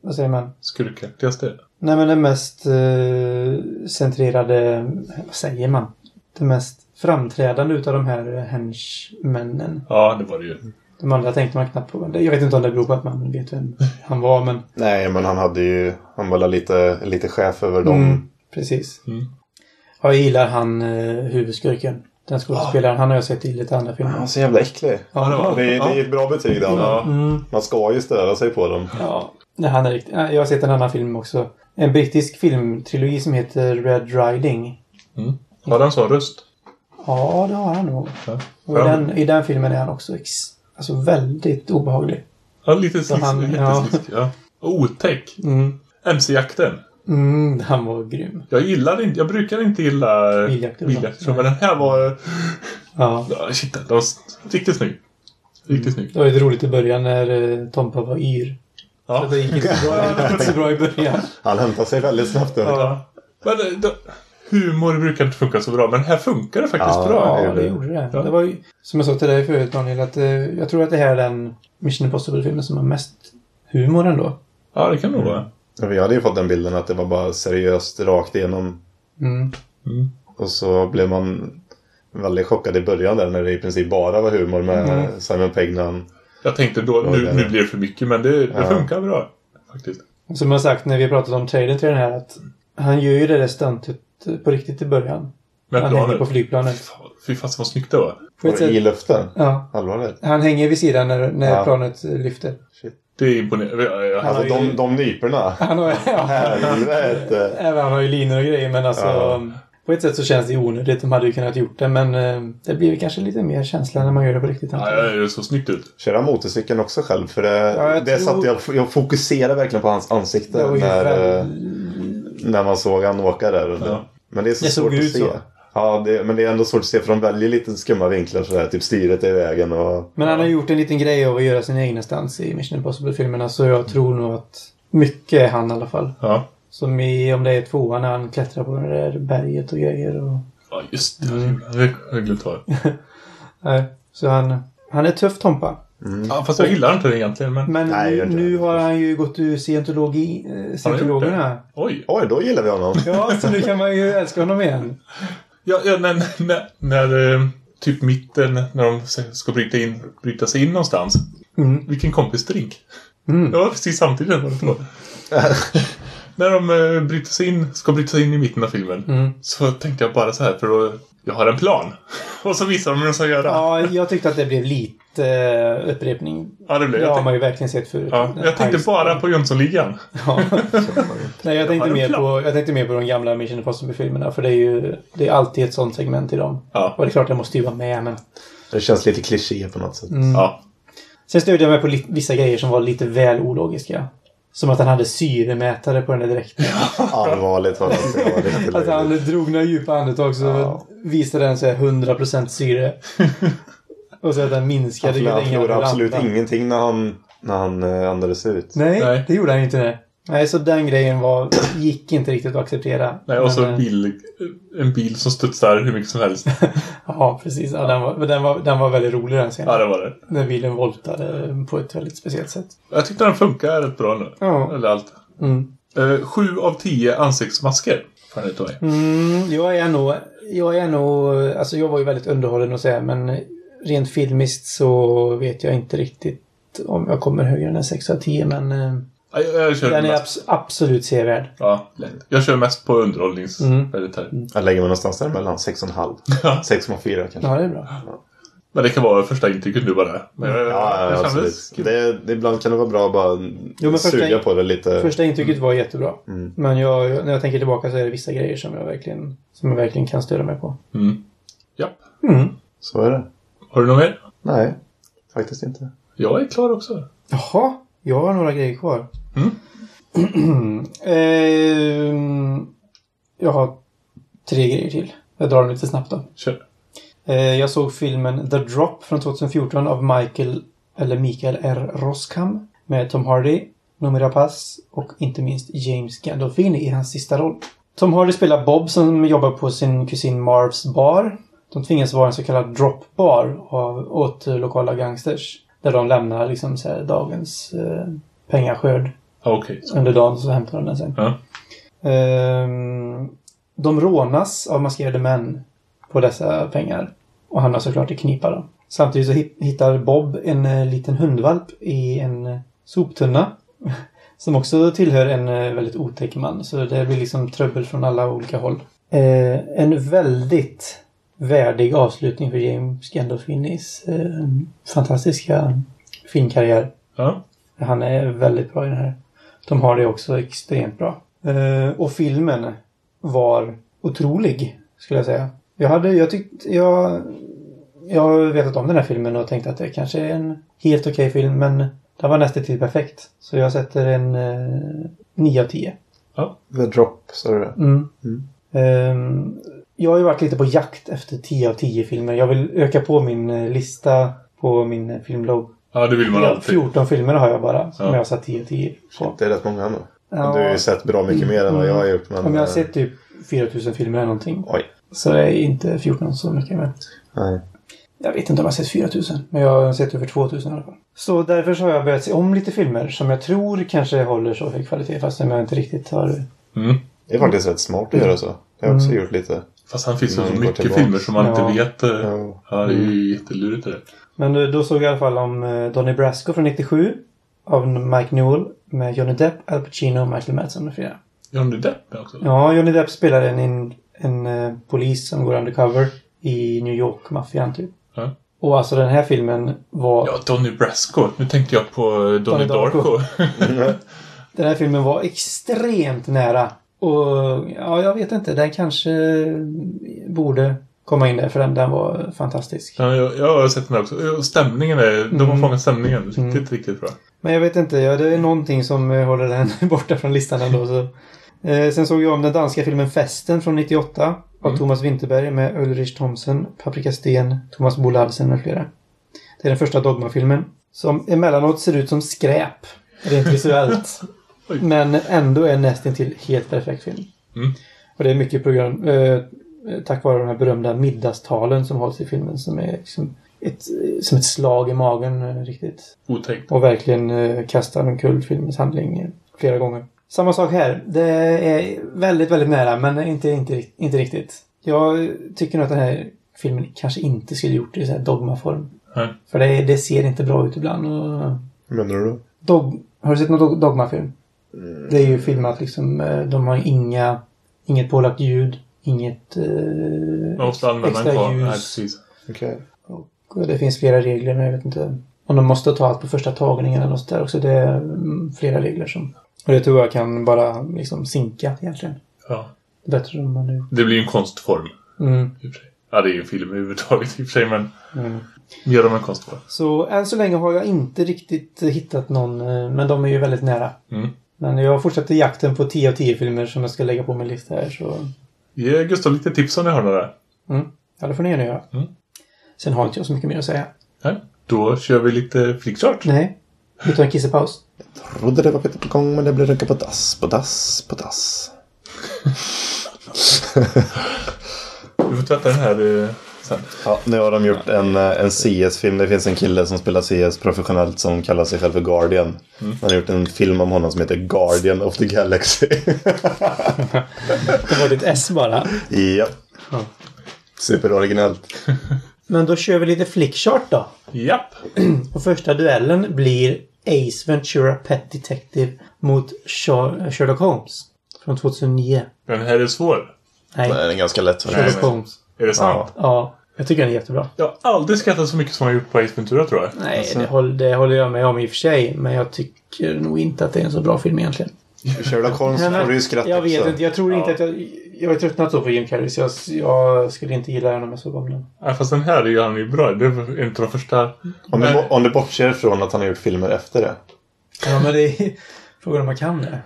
vad säger man? Skurkaktigaste. Nej, men den mest eh, centrerade... Vad säger man? Den mest framträdande utav de här henchmännen. Ja, det var det ju. De andra tänkte man knappt på. Jag vet inte om det beror på att man vet vem han var, men... Nej, men han hade ju... Han var lite, lite chef över dem. Mm, precis. Mm. Ja, jag gillar han eh, huvudskurken. Den skådespelaren. Han har jag sett i lite andra Han filmer. var så jävla äcklig. Ja, det var- Det är, det är ett bra betyg där. Ja. Mm, Man ska ju störa sig på dem. ja. Han är riktigt... ja, Jag har sett en annan film också. En brittisk filmtrilogi som heter Red Riding. Mm. Har han sån röst? Ja, det har han nog. Ja. Och i den, i den filmen är han också ex, alltså väldigt obehaglig. Ja, lite slisk. han-. Ja. Och otäck. Mm. MC-jakten. Mm, han var grym. Jag gillar inte, jag brukar inte gilla Biljakter. Men den här var... Ja. Ja, shit, den var riktigt snygg. Riktigt snygg. Det var ju roligt i början när eh, Tompa var yr. Ja. Så det gick inte så bra, inte så bra i början. Han hämtar sig väldigt snabbt ja. Men det, det, humor brukar inte funka så bra, men här funkar det faktiskt Ja, bra. Ja, det gjorde det. Ja. Det var ju, som jag sa till dig förut Daniel, att eh, jag tror att det här är den Mission Impossible-filmen som har mest humor ändå. Ja, det kan nog vara. Vi hade ju fått den bilden att det var bara seriöst rakt igenom. Mm. Mm. Och så blev man väldigt chockad i början där när det i princip bara var humor med Mm. Simon Pegg när han... Jag tänkte då, Ja, nu, nu blir det för mycket, men det, det Ja. funkar bra. Faktiskt. Som jag sagt när vi pratat om trailern till den här att han gör ju det där stuntet eh, på riktigt i början. Men han hänger på planet. flygplanet. Fy fan vad snyggt det var. På ett Var I sätt, luften? ja. Allvarligt? Han hänger vid sidan när, när Ja. planet lyfter. Det är imponerande. Alltså ju- de, de nyporna. Han har, ja, Helvete. även han har ju linor och grejer men alltså Ja. på ett sätt så känns det onödigt. De hade ju kunnat gjort det, men eh, det blir kanske lite mer känsla när man gör det på riktigt. jag. Ja, det så snyggt ut. Kör han motorcykeln också själv? För det, Ja, jag det tror- satt jag, jag fokuserade verkligen på hans ansikte Det var ju när, väl- eh, när man såg han åka där. Det, Ja. Men det är så Det svårt att se. så. Ja, det, men det är ändå svårt att se för de väljer lite skumma vinklar sådär. Typ styret är i vägen och... Men han har gjort en liten grej av att göra sina egna stunts i Mission Impossible-filmerna, så jag tror nog att mycket är han i alla fall. Ja. Som i, om det är tvåan när han klättrar på det där berget och grejer. Och, Ja, just det. Mm. Jag glömt av det. nej, så han, han är tuff Tompa. Ja, fast jag gillar inte det egentligen. Men... Men Nej, nu det. har han ju gått ur scientologi, eh, scientologerna. Oj! Oj, då gillar vi honom. Ja, så nu kan man ju älska honom igen. Ja, ja när, när, när eh, typ mitten, när de ska bryta, in, bryta sig in någonstans. Mm. Vilken kompisdrink. Mm. Det var precis samtidigt. Var det två. När de eh, bryter sig in, ska bryta sig in i mitten av filmen. Mm. Så tänkte jag bara så här, för då, jag har en plan. Och så visar de hur de ska göra. Ja, Ja, jag tyckte att det blev lite eh, upprepning. det blev Det jag. har tänkte, man ju verkligen sett förut. ja, jag tänkte bara på Jönssonligan. Ja. Nej, jag tänkte, en mer på, jag tänkte mer på de gamla Mission Impossible-filmerna. För det är ju det är alltid ett sånt segment i dem. Ja. Och det är klart, det måste ju vara med, men... Det känns lite kliché på något sätt. Mm. Ja. Sen störde jag mig på vissa grejer som var lite väl ologiska. Som att han hade syremätare på den där dräkten. Allvarligt talat. Det var riktigt Att han drog några djupa andetag så Ja. visade den här 100% syre. Och så att den Han minskade han förlorade absolut ingenting när han, när han eh, andades ut. Nej, Nej. det gjorde han inte. Det. Nej, så den grejen var, gick inte riktigt att acceptera. Nej, och så en eh, bil, en bil som studsar hur mycket som helst. Ja, precis. Ja, den, var, den, var, den var väldigt rolig den scenen. Ja, det var det. När bilen voltade på ett väldigt speciellt sätt. Jag tyckte den funkar rätt bra nu. Ja. Eller allt. Mm. Eh, sju av tio ansiktsmasker. Han inte mig. Mm, jag är nog... Jag är nog... Alltså jag var ju väldigt underhållen och säga men rent filmiskt så vet jag inte riktigt om jag kommer högre än en 6 av 10 men eh, Jag, jag, kör den är mest, abs- absolut sevärd. ja, jag kör mest på underhållningsvärdet här. Jag lägger mig någonstans däremellan. 6,5. Ja. 6,4 kanske. Ja, det är bra. Men det kan vara första intrycket nu bara. Men Ja, ja, det absolut. Det, det, ibland kan det vara bra att bara Jo, suga på det lite. Första intrycket var jättebra. Mm. Men jag, när jag tänker tillbaka så är det vissa grejer som jag verkligen, som jag verkligen kan störa mig på. Mm. Ja. Mm. Så är det. Har du något mer? Nej, faktiskt inte. Jag är klar också. Jaha, jag har några grejer kvar. Mm. Ehm, jag har tre grejer till. Jag drar dem lite snabbt då. Kör. Eh, jag såg filmen The Drop från 2014 av Michael, eller Mikael R. Roskam med Tom Hardy, Noomi Rapace och inte minst James Gandolfini i hans sista roll. Tom Hardy spelar Bob som jobbar på sin kusin Marvs bar. De tvingas vara en så kallad drop bar av, åt eh, lokala gangsters. Där de lämnar liksom så dagens eh, pengaskörd Okej. så. under dagen så hämtar de den sen. Ja. Ehm, de rånas av maskerade män på dessa pengar. Och hamnar såklart i knipa då. Samtidigt så hit- hittar Bob en eh, liten hundvalp i en eh, soptunna. Som också tillhör en eh, väldigt otäck man. Så det blir liksom trubbel från alla olika håll. Eh, en väldigt värdig avslutning för James Gandolfinis eh, fantastiska filmkarriär. Ja. Han är väldigt bra i den här. De har det också extremt bra. Eh, och filmen var otrolig, skulle jag säga. Jag hade, jag tyckte, jag, jag har vetat om den här filmen och tänkt att det kanske är en helt okej film, men den var nästan till perfekt. Så jag sätter en eh, 9 av 10. The Drop, sa du det? Mm. Mm. Ehm, jag har ju varit lite på jakt efter 10 av 10 filmer. Jag vill öka på min eh, lista på min eh, filmlogg. Ja, det vill man alltid. 14 filmer har jag bara som Ja. jag har satt 10 av 10 på. Det är rätt många nu. Ja. Du har ju sett bra mycket mer än vad jag har gjort. Men, Om jag har eh, sett typ 4000 filmer eller någonting. Oj. Så är inte 14 så mycket. Men Nej. jag vet inte om jag har sett 4000. Men jag har sett över 2000 i alla fall. Så därför så har jag börjat se om lite filmer som jag tror kanske håller så hög kvalitet. Fast jag inte riktigt har... Mm. Det är faktiskt rätt smart att göra så. Det har jag också Mm. gjort lite. Fast han finns så Mm, mycket filmer som man Ja. inte vet. eh, Ja. Ja, det är ju jättelurigt det där. Men då, då såg jag i alla fall om eh, Donnie Brasco från 97. Av Mike Newell. Med Johnny Depp, Al Pacino, Michael Madsen med flera. Johnny Depp också. Ja, Johnny Depp spelar en, en, en eh, polis som går undercover i New York-maffian typ. Ja. Och alltså den här filmen var... Ja, Donny Brasco. Nu tänkte jag på eh, Donny Donnie Darko. Darko. Den här filmen var extremt nära Och ja, jag vet inte. Den kanske borde komma in där för den, den var fantastisk. Ja, jag, jag har sett den här också. Stämningen är... De har Mm. fångat stämningen riktigt, Mm. riktigt bra. Men jag vet inte, ja, det är någonting som eh, håller den borta från listan ändå. Så. Eh, sen såg jag om den danska filmen Festen från 98 av Mm. Thomas Winterberg med Ulrich Thomsen, Paprika Sten, Thomas Boladsen med flera. Det är den första Dogma-filmen. Som emellanåt ser ut som skräp. Rent visuellt. Men ändå är nästan till helt perfekt film. Mm. Och det är mycket grund, eh, tack vare de här berömda middagstalen som hålls i filmen som är liksom ett, som ett slag i magen eh, riktigt. Otänkt. Och verkligen eh, kastar omkull filmens handling eh, flera gånger. Samma sak här. Det är väldigt, väldigt nära men inte, inte, inte riktigt. Jag tycker nog att den här filmen kanske inte skulle gjort det i så här dogmaform. Nej. För det, det ser inte bra ut ibland. Och Hur menar du då? dog, har du sett någon dog, dogmafilm? Det är ju filmat liksom, eh, de har inga, inget pålagt ljud, inget eh, Man måste använda en extra kvar. Nej, ljus. precis. Okej. Och det finns flera regler, men jag vet inte om de måste ta allt på första tagningen eller något där också. Det är mm, flera regler som... Och det tror jag kan bara liksom sinka egentligen. Ja. Bättre om man nu... Det blir ju en konstform. Mm. Ja, det är ju en film överhuvudtaget i och för sig, men mm. gör dem en konstform. Så än så länge har jag inte riktigt hittat någon, eh, men de är ju väldigt nära. Mm. Men jag fortsätter jakten på 10 av 10 filmer som jag ska lägga på min lista här så... Ge Gustav lite tips om ni har några. Mm. Ja, det får ni gärna göra. Mm. Sen har inte jag så mycket mer att säga. Nej. Då kör vi lite flickchart. Nej. Vi tar en kissepaus. Trodde det var Peter på gång men det blev röka på dass, på dass, på dass. Du får tvätta den här eh, sen. Ja, nu har de gjort en, eh, en CS-film. Det finns en kille som spelar CS professionellt som kallar sig själv för Guardian. Han har gjort en film om honom som heter Guardian of the Galaxy. Det var ditt S bara. ja. Ja. Superoriginellt. Men då kör vi lite flickchart då. Japp. Och första duellen blir Ace Ventura Pet Detective mot Sher- Sherlock Holmes. Från 2009. Den här är svår. Nej, Det är ganska lätt för Sherlock. Holmes. Är det sant? Ja, jag tycker den är jättebra. Jag har aldrig skrattat så mycket som jag gjort på Ace Ventura, tror jag. Nej, Alltså. det, håller, det håller jag med om i och för sig. Men jag tycker nog inte att det är en så bra film egentligen. Sherlock Holmes får du ju skratta Jag vet inte. Jag tror inte Ja. att jag... Jag har tröttnat så på Jim Carrey så jag, jag skulle inte gilla den om jag såg om den. Ja, fast den här är ju han ju bra. Det är av de första. Om du, om du bortser från att han har gjort filmer efter det. Ja, men det är frågan om man kan det.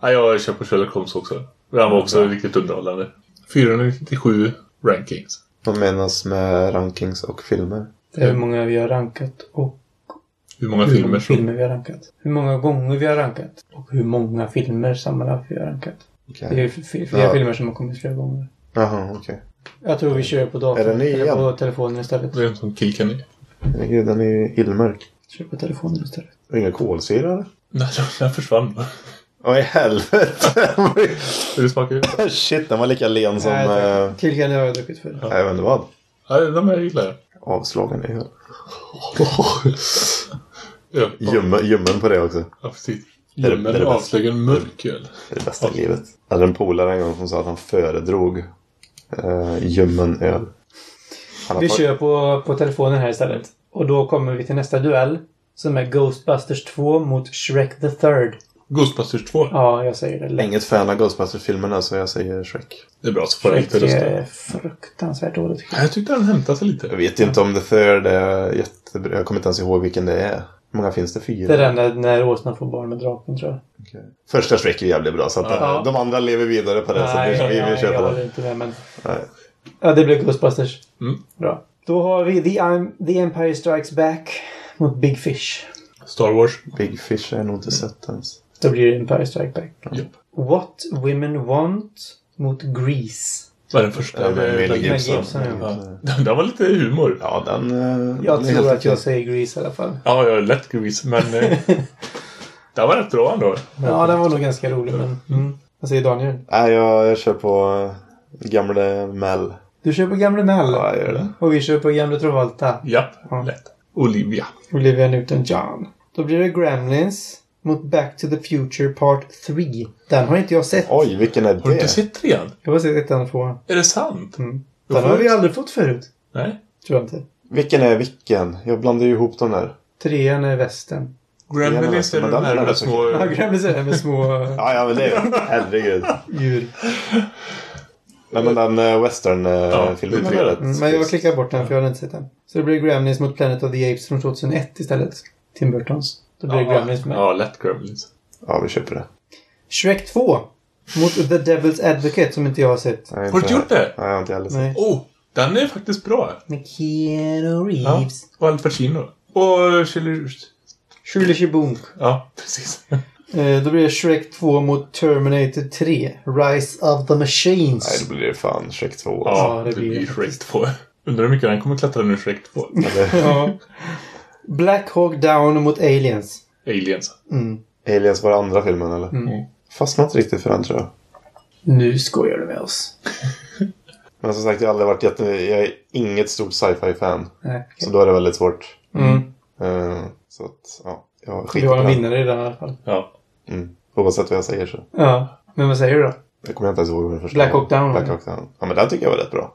Ja, jag på Sherlock Holmes också. Han var också riktigt underhållande. 497 rankings. Vad menas med rankings och filmer? Det är hur många vi har rankat och Hur många hur filmer många som... filmer vi har rankat. Hur många gånger vi har rankat. Och hur många filmer sammanlagt vi har rankat. Okej. Det är flera Ja. filmer som har kommit flera gånger. Jaha, okej. Jag tror vi kör på datorn. Är den ny eller igen? på telefonen istället. Det är en sån Kilkenny. Herregud, Den är ju illmörk. Kör på telefonen istället. Inga kolsyra eller? Nej, den försvann Åh i helvete! Det smakar ju... Shit, den var lika len som... Nej, Nej, tack. Kilkenny har jag druckit för. jag vet inte vad. Ja, de här gillar jag. Avslagen är ju... Ljummen, på det också. ja precis. Det det- det Ljummen det bästa. avslöjar en mörk öl. Det är det bästa i livet. Jag hade en polare en gång som sa att han föredrog uh, ljummen öl. Vi kör på, på telefonen här istället. Och då kommer vi till nästa duell. Som är Ghostbusters 2 mot Shrek the Third. Ghostbusters 2. Ja, jag säger det. Jag lätt. inget fan av Ghostbusters-filmerna så jag säger Shrek. Det är bra, så får jag Shrek lite rösta. är fruktansvärt dåligt tycker jag. Jag tyckte den hämtade sig lite. Jag vet inte om The Third är jättebra. Jag kommer inte ens ihåg vilken det är. Hur många finns det? Fyra? Det är den där när åsnan får barn med draken tror jag. Okej. Första Shrek är jävligt bra så att Ja. de andra lever vidare på det. så vi, vi, vi nej, kör jag håller det. inte med men... Nej. Ja, det blir Ghostbusters. Mm. Bra. Då har vi The, The Empire Strikes Back mot Big Fish. Star Wars. Big Fish har jag nog inte sett ens. Då blir det Empire Strikes Back. Japp. What Women Want mot Grease. Var den första. Ja, med Mel Gibson. Gibson, ja. Ja. Den var lite humor. Ja, den... eh, Jag den tror att jag säger Grease i alla fall. Ja, jag är lätt Grease, men... eh, den var rätt bra ändå. Ja, den var nog ganska rolig men... Mm. Vad säger Daniel? Nej, jag, jag kör på eh, gamle Mel. Du kör på Gamle Mel. Ja, jag gör det. Och vi kör på Gamle Travolta. Japp, Ja. lätt. Olivia. Olivia Newton-John. Då blir det Gremlins mot Back to the Future Part 3. Den har inte jag sett. Oj, vilken är Har du inte det? sett trean? Jag har sett ettan och tvåan. Är det sant? Mm. Den har vi aldrig fått förut. Nej. Tror jag inte. Vilken är vilken? Jag blandar ju ihop dem där. Trean är västen. Gremlins är de den här rätt små... Ja, Gremlins är det med små Ja, ja, men det är Herregud. djur. Nej, men den Ja, western-filmen det tycker jag är Mm, rätt men jag klickar bort den för jag hade inte sett den. Så det blir Gremlins mot Planet of the Apes från 2001 istället. Tim Burtons. Då blir det Gremlins mig. Ja, lätt Gremlins. Ja, vi köper det. Shrek 2. Mot The Devil's Advocate som inte jag har sett. Nej, Har du inte- gjort det? Nej, jag har inte heller sett. Nej. Oh, den är faktiskt bra. Med Keanu Ja. Reeves. Och Al Pacino. Och Shirley... Shirley Shibunk. Ja, precis. Eh, då blir det Shrek 2 mot Terminator 3. Rise of the Machines. Nej, då blir det fan Shrek 2. Ja, Ja, det, det blir Shrek 2. Undrar hur mycket den kommer klättra nu Shrek 2. Eller, Ja. Black Hawk Down mot Aliens. Aliens. Mm. Aliens var andra filmen, eller? Mm. Fastnade inte riktigt för den, tror jag. Nu skojar du med oss. Men som sagt, jag har aldrig varit jätte... Jag är inget stort sci-fi-fan. Nej. Så då är det väldigt svårt. Mm. Eh, så att, ja. Jag Du skiter har på en vinnare i den i alla fall. Ja. Mm. Oavsett vad jag säger så. Ja. Men vad säger du då? Jag kommer inte ens ihåg den första Black. Hawk Down, Black? Hawk Down. Ja, men den tycker jag var rätt bra.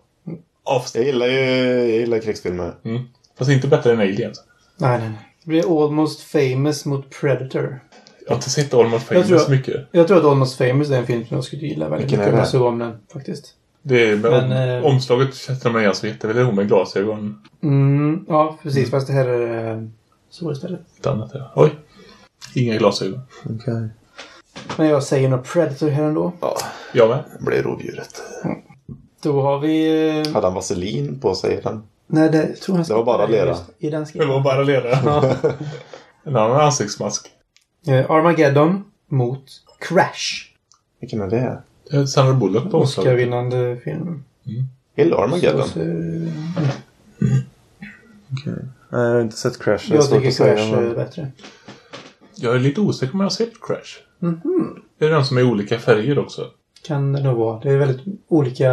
Avst- Jag gillar ju jag gillar krigsfilmer. mm. Fast inte bättre än Aliens. Nej, nej, nej. Det blir Almost Famous mot Predator. Jag har inte sett Almost Jag tror- Famous mycket. Jag tror att Almost Famous är en film som jag skulle gilla väldigt Vilken mycket är om jag det? såg om den faktiskt. Det är, men, Men, eh, omslaget sätter mig igen så hon med glasögon. Mm, ja, precis. Fast det här är eh, så istället. Ett annat, ja. Oj. Inga glasögon. Okej. Men jag säger nog Predator här ändå. Ja, Jag med. det blir rovdjuret. Då har vi... Eh, Hade han vaselin på sig den? Nej, det tror jag Det var bara lera. I den Det var bara lera. Ja. En annan ansiktsmask. Eh, Armageddon mot Crash. Vilken är det? Det är Sandra Bullock på. Oscar-vinnande film. Gillar Armageddon? Så, så, Nej, jag har inte sett Crash. Det är jag svårt tycker att säga, Crash men- är bättre. Jag är lite osäker om jag har sett Crash. Mhm. Det är den som är olika färger också. Kan det nog vara. Det är väldigt olika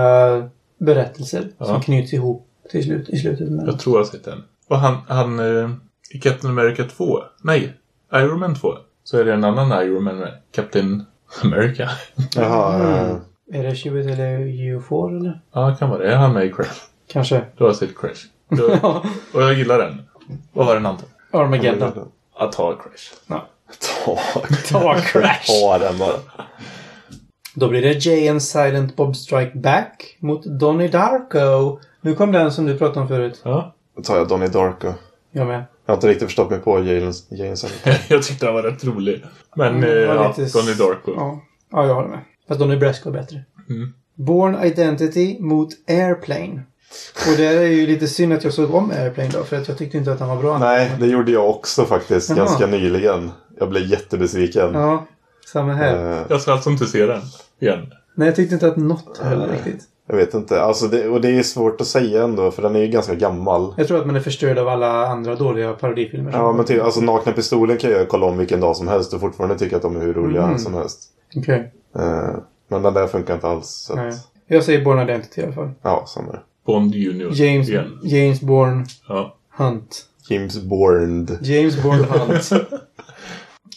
berättelser Ja. som knyts ihop till slut, i slutet. Men... Jag tror jag har sett den. Och han, han eh, i Captain America 2. Nej, Iron Man 2. Så är det en annan Iron Man med. Captain America. Jaha, Mm. eh, Är det 20 eller UFO eller? Ja, kan vara det. Är han med i Crash? Kanske. Då har sett Crash. Då, och jag gillar den. Vad var den andra? Armageddon. Att ha Crash. Ta, Ta Crash! ta den bara. Då blir det Jay and Silent Bob Strike Back mot Donnie Darko. Nu kom den som du pratade om förut. Ja. Då tar jag Donnie Darko. Jag med. Jag har inte riktigt förstått mig på James jag tyckte han var rätt rolig. Men Mm, eh, ja, lite- Donnie Darko. Ja. ja, jag håller med. Fast Donnie Brasco är bättre. Mm. Born Identity mot Airplane. Och det är ju lite synd att jag såg om Airplane då, för att jag tyckte inte att han var bra. Nej, det gjorde jag också faktiskt Jaha. ganska nyligen. Jag blev jättebesviken. Ja, samma här. Eh, Jag ska alltså inte se den igen. Nej, jag tyckte inte att något höll Nej. riktigt. Jag vet inte. Alltså det, och det är svårt att säga ändå för den är ju ganska gammal. Jag tror att man är förstörd av alla andra dåliga parodifilmer. Ja men typ, alltså Nakna Pistolen kan jag kolla om vilken dag som helst och fortfarande tycka att de är hur roliga Mm. som helst. Okej. Eh, men den där funkar inte alls. Så Nej. att, Jag säger Born Identity i alla fall. ja, samma. Bond Junior. James, Igen. James Bourne Ja. Hunt. James Bourne. James Bourne Hunt.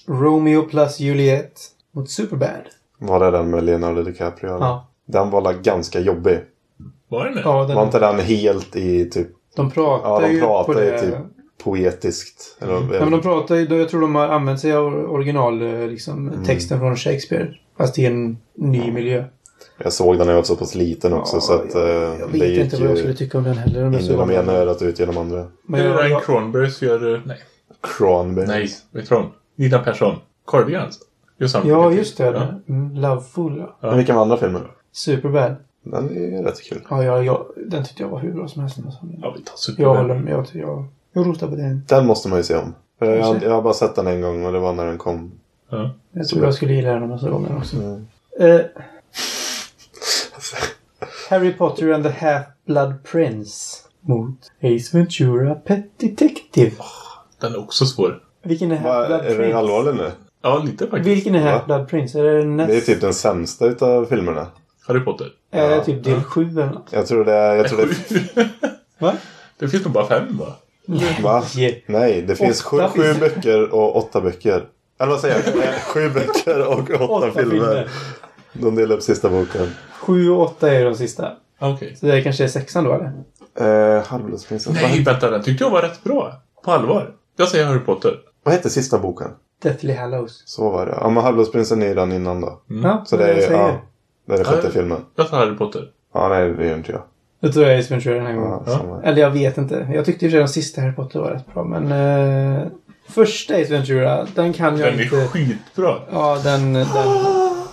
Romeo plus Juliet mot Superbad. Var det den med Leonardo DiCaprio? eller? Ja. Den var ganska jobbig. Var den det? ja den, Var inte den helt i typ... de pratar Ja, de ju på pratar ju det. typ poetiskt. Eller, Ja, men de pratar ju, jag tror de har använt sig av original, eh, liksom, Mm. texten från Shakespeare. Fast i en ny miljö. Jag såg den när jag var så pass liten också så att eh, jag, jag det vet inte vad jag skulle tycka om den heller. Om jag in genom ena örat och ut genom andra. Men det är jag, Ryan jag, Cronbergs gör... eh, Nej. Cranberries. Nej, vet du? Nina Persson. Samma ja, just det. Ja. Mm, Loveful, ja. Men vilken var andra filmen? Superbad. Den är rätt kul. Ja, ja, ja, den tyckte jag var hur bra som helst. Ja, vi tar Jag Superman. håller med. Jag, jag, jag rostar på den. Den måste man ju se om. Jag, Kanske. jag har bara sett den en gång och det var när den kom. Ja. Jag tror jag skulle gilla den om jag såg om den också. Mm. Eh, Harry Potter and the Half-Blood Prince mot Ace Ventura Pet Detective. Den är också svår. Vilken är Half-Blood är Prince? du allvarlig nu? Ja, lite faktiskt. Vilken är? Half-Blood Prince? Är det näst... Det är typ den sämsta utav filmerna. Harry Potter. Det Ja. typ del 7 eller något? Jag tror det är... Jag tror det Va? det finns nog bara fem, va? va? Yeah. Nej, det finns sju, Åtta sju finns böcker och åtta böcker. Eller vad säger jag? Eh, sju böcker och åtta, Åtta filmer. filmer. De delar upp sista boken. 7 och 8 är de sista. Okej. Så det kanske är sexan då eller? Eh, Halvblodsprinsen. Nej, vänta. Den tyckte jag var rätt bra. På allvar. Jag säger Harry Potter. Vad hette sista boken? Deathly Hallows. Så var det. Ja, men Halvblodsprinsen är ju den innan då. Ja, Så det jag är, säger. ja, den sjätte Ja. filmen. Jag tar Harry Potter. Ja, nej, det är inte jag. Då tror jag Ace Ventura den här gången. Ja. Eller jag vet inte. Jag tyckte sig den sista Harry Potter var rätt bra. Men eh, första Ace Ventura, den kan jag Den är inte... skitbra. Ja, den, den,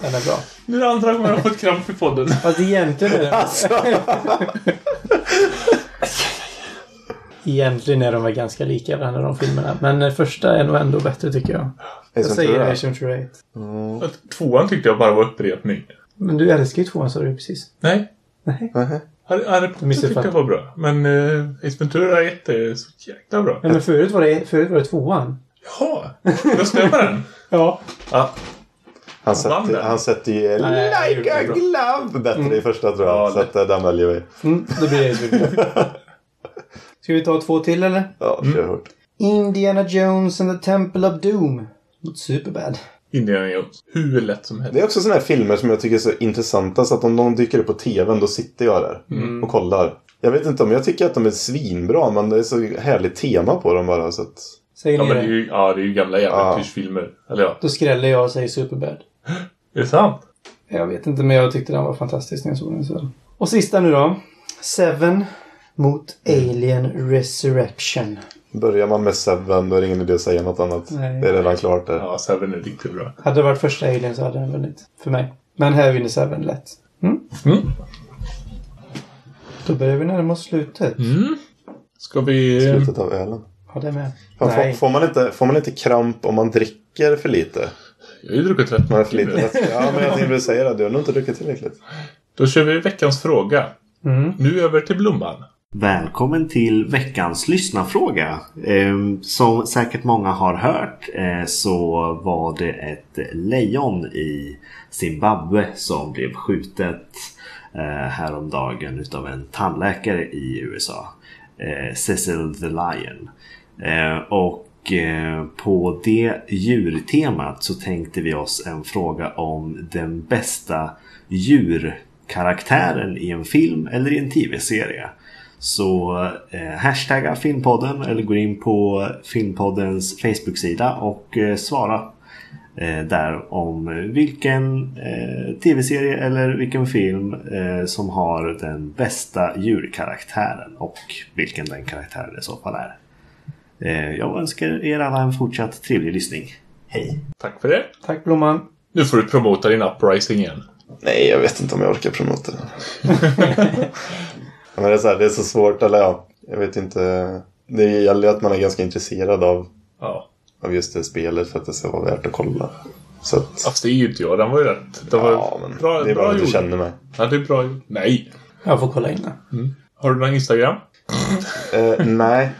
den är bra. Nu är det andra gången jag har fått kramp i podden. Fast egentligen är den... Alltså. egentligen är de väl ganska lika varandra de filmerna. Men eh, första är nog ändå bättre tycker jag. Jag säger. Ace Ventura 1. Tvåan tyckte jag bara var upprepning. Men du älskar ju tvåan sa du precis. Nej. Nej. Nähä. Harry, Harry Potter tyckte jag var bra. Men uh, Ace Ventura 1 är så jäkla bra. Ja, men förut var det, förut var det tvåan. Jaha. Röstade jag den? Ja. Ja. Han sätter, han sätter ju Nej, like a glove bättre i första tror jag. Ja, så att, eh, den väljer vi. Mm, då blir det Ace. Ska vi ta två till eller? Ja, kör hårt. Indiana Jones and the Temple of Doom. Mot Superbad. Indiana Jones. Hur lätt som helst. Det är också sådana här filmer som jag tycker är så intressanta så att om de dyker upp på tvn då sitter jag där och kollar. Jag vet inte om jag tycker att de är svinbra men det är så härligt tema på dem bara så att... Säger Ja, ni men det är ju, ja, det är ju gamla äventyrsfilmer. Eller ja. Då skräller jag och säger Superbad. Är det sant? Jag vet inte men jag tyckte den var fantastisk när jag såg den. Så. Och sista nu då. Seven mot Alien Resurrection. Börjar man med Seven då är det ingen idé att säga något annat. Nej. Det är redan klart där. Ja, Seven är riktigt bra. Hade det varit första Alien så hade den vunnit. För mig. Men här vinner Seven lätt. Mm? Mm. Då börjar vi närma oss slutet. Mm. Ska vi... Slutet av ölen. Ja, det med. Fan, får, Nej. får, man inte, får man inte kramp om man dricker för lite? Jag har ju druckit rätt Man är för lite. Ja, men jag tänkte säga det. Du har nog inte druckit tillräckligt. Då kör vi veckans fråga. Mm. Nu över till Blomman. Välkommen till veckans lyssnarfråga. Ehm, som säkert många har hört eh, så var det ett lejon i Zimbabwe som blev skjutet eh, häromdagen utav en tandläkare i USA. Eh, Cecil the Lion. Och på det djurtemat så tänkte vi oss en fråga om den bästa djurkaraktären i en film eller i en tv-serie. Så eh, hashtagga Filmpodden eller gå in på Filmpoddens Facebook-sida och eh, svara eh, där om vilken eh, tv-serie eller vilken film eh, som har den bästa djurkaraktären och vilken den karaktären i så fall är. Eh, jag önskar er alla en fortsatt trevlig lyssning. Hej! Tack för det. Tack Blomman. Nu får du promota din uprising igen. Nej, jag vet inte om jag orkar promota den. men det, är så här, det är så svårt, eller ja, jag vet inte. Det gäller att man är ganska intresserad av, Ja. av just det spelet för att det ska vara värt att kolla. Så att, Fast det är ju inte jag. Den var ju rätt. Det var ja, men bra, det är bra bara att du känner mig. Ja, det är bra gjort. Nej. Jag får kolla in den. Har du någon Instagram? Eh, nej,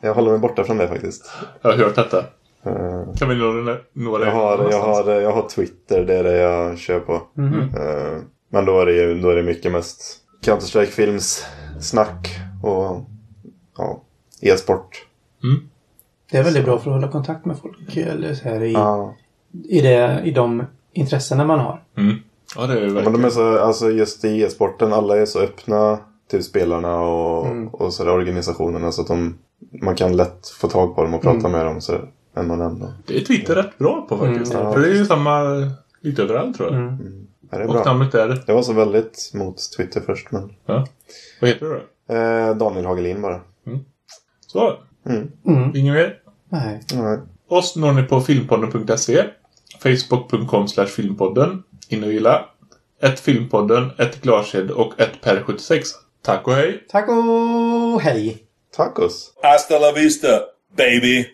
jag håller mig borta från det faktiskt. Jag har hört detta. Eh, Kan vi nå den nå det jag, har, jag, har, jag har Twitter, det är det jag kör på. Eh, men då är, det, ju- då är det mycket mest Counter-Strike-films snack och ja, e-sport. Det är väldigt bra för att hålla kontakt med folk. Eller så här i, Ja. i, det, i de intressena man har. Mm. Ja, det är ju Men verkligen. de är så, alltså just i e-sporten, alla är så öppna till spelarna och, och så där organisationerna så att de, man kan lätt få tag på dem och prata med dem så en och en. och- Det är Twitter rätt bra på faktiskt. Mm, ja. För det är ju samma lite överallt tror jag. Ja, det är Och bra. namnet är... Jag var så väldigt mot Twitter först men Ja. Vad heter du då? eh, Daniel Hagelin bara. Så. Mm. Mm. Inget mer? Nej. Nej. Oss når ni på filmpodden.se Facebook.com slash filmpodden In och gilla ett Filmpodden, ett Glashed och ett Per76. Tack och hej! Tack och hej! Tacos! Hasta la vista, baby.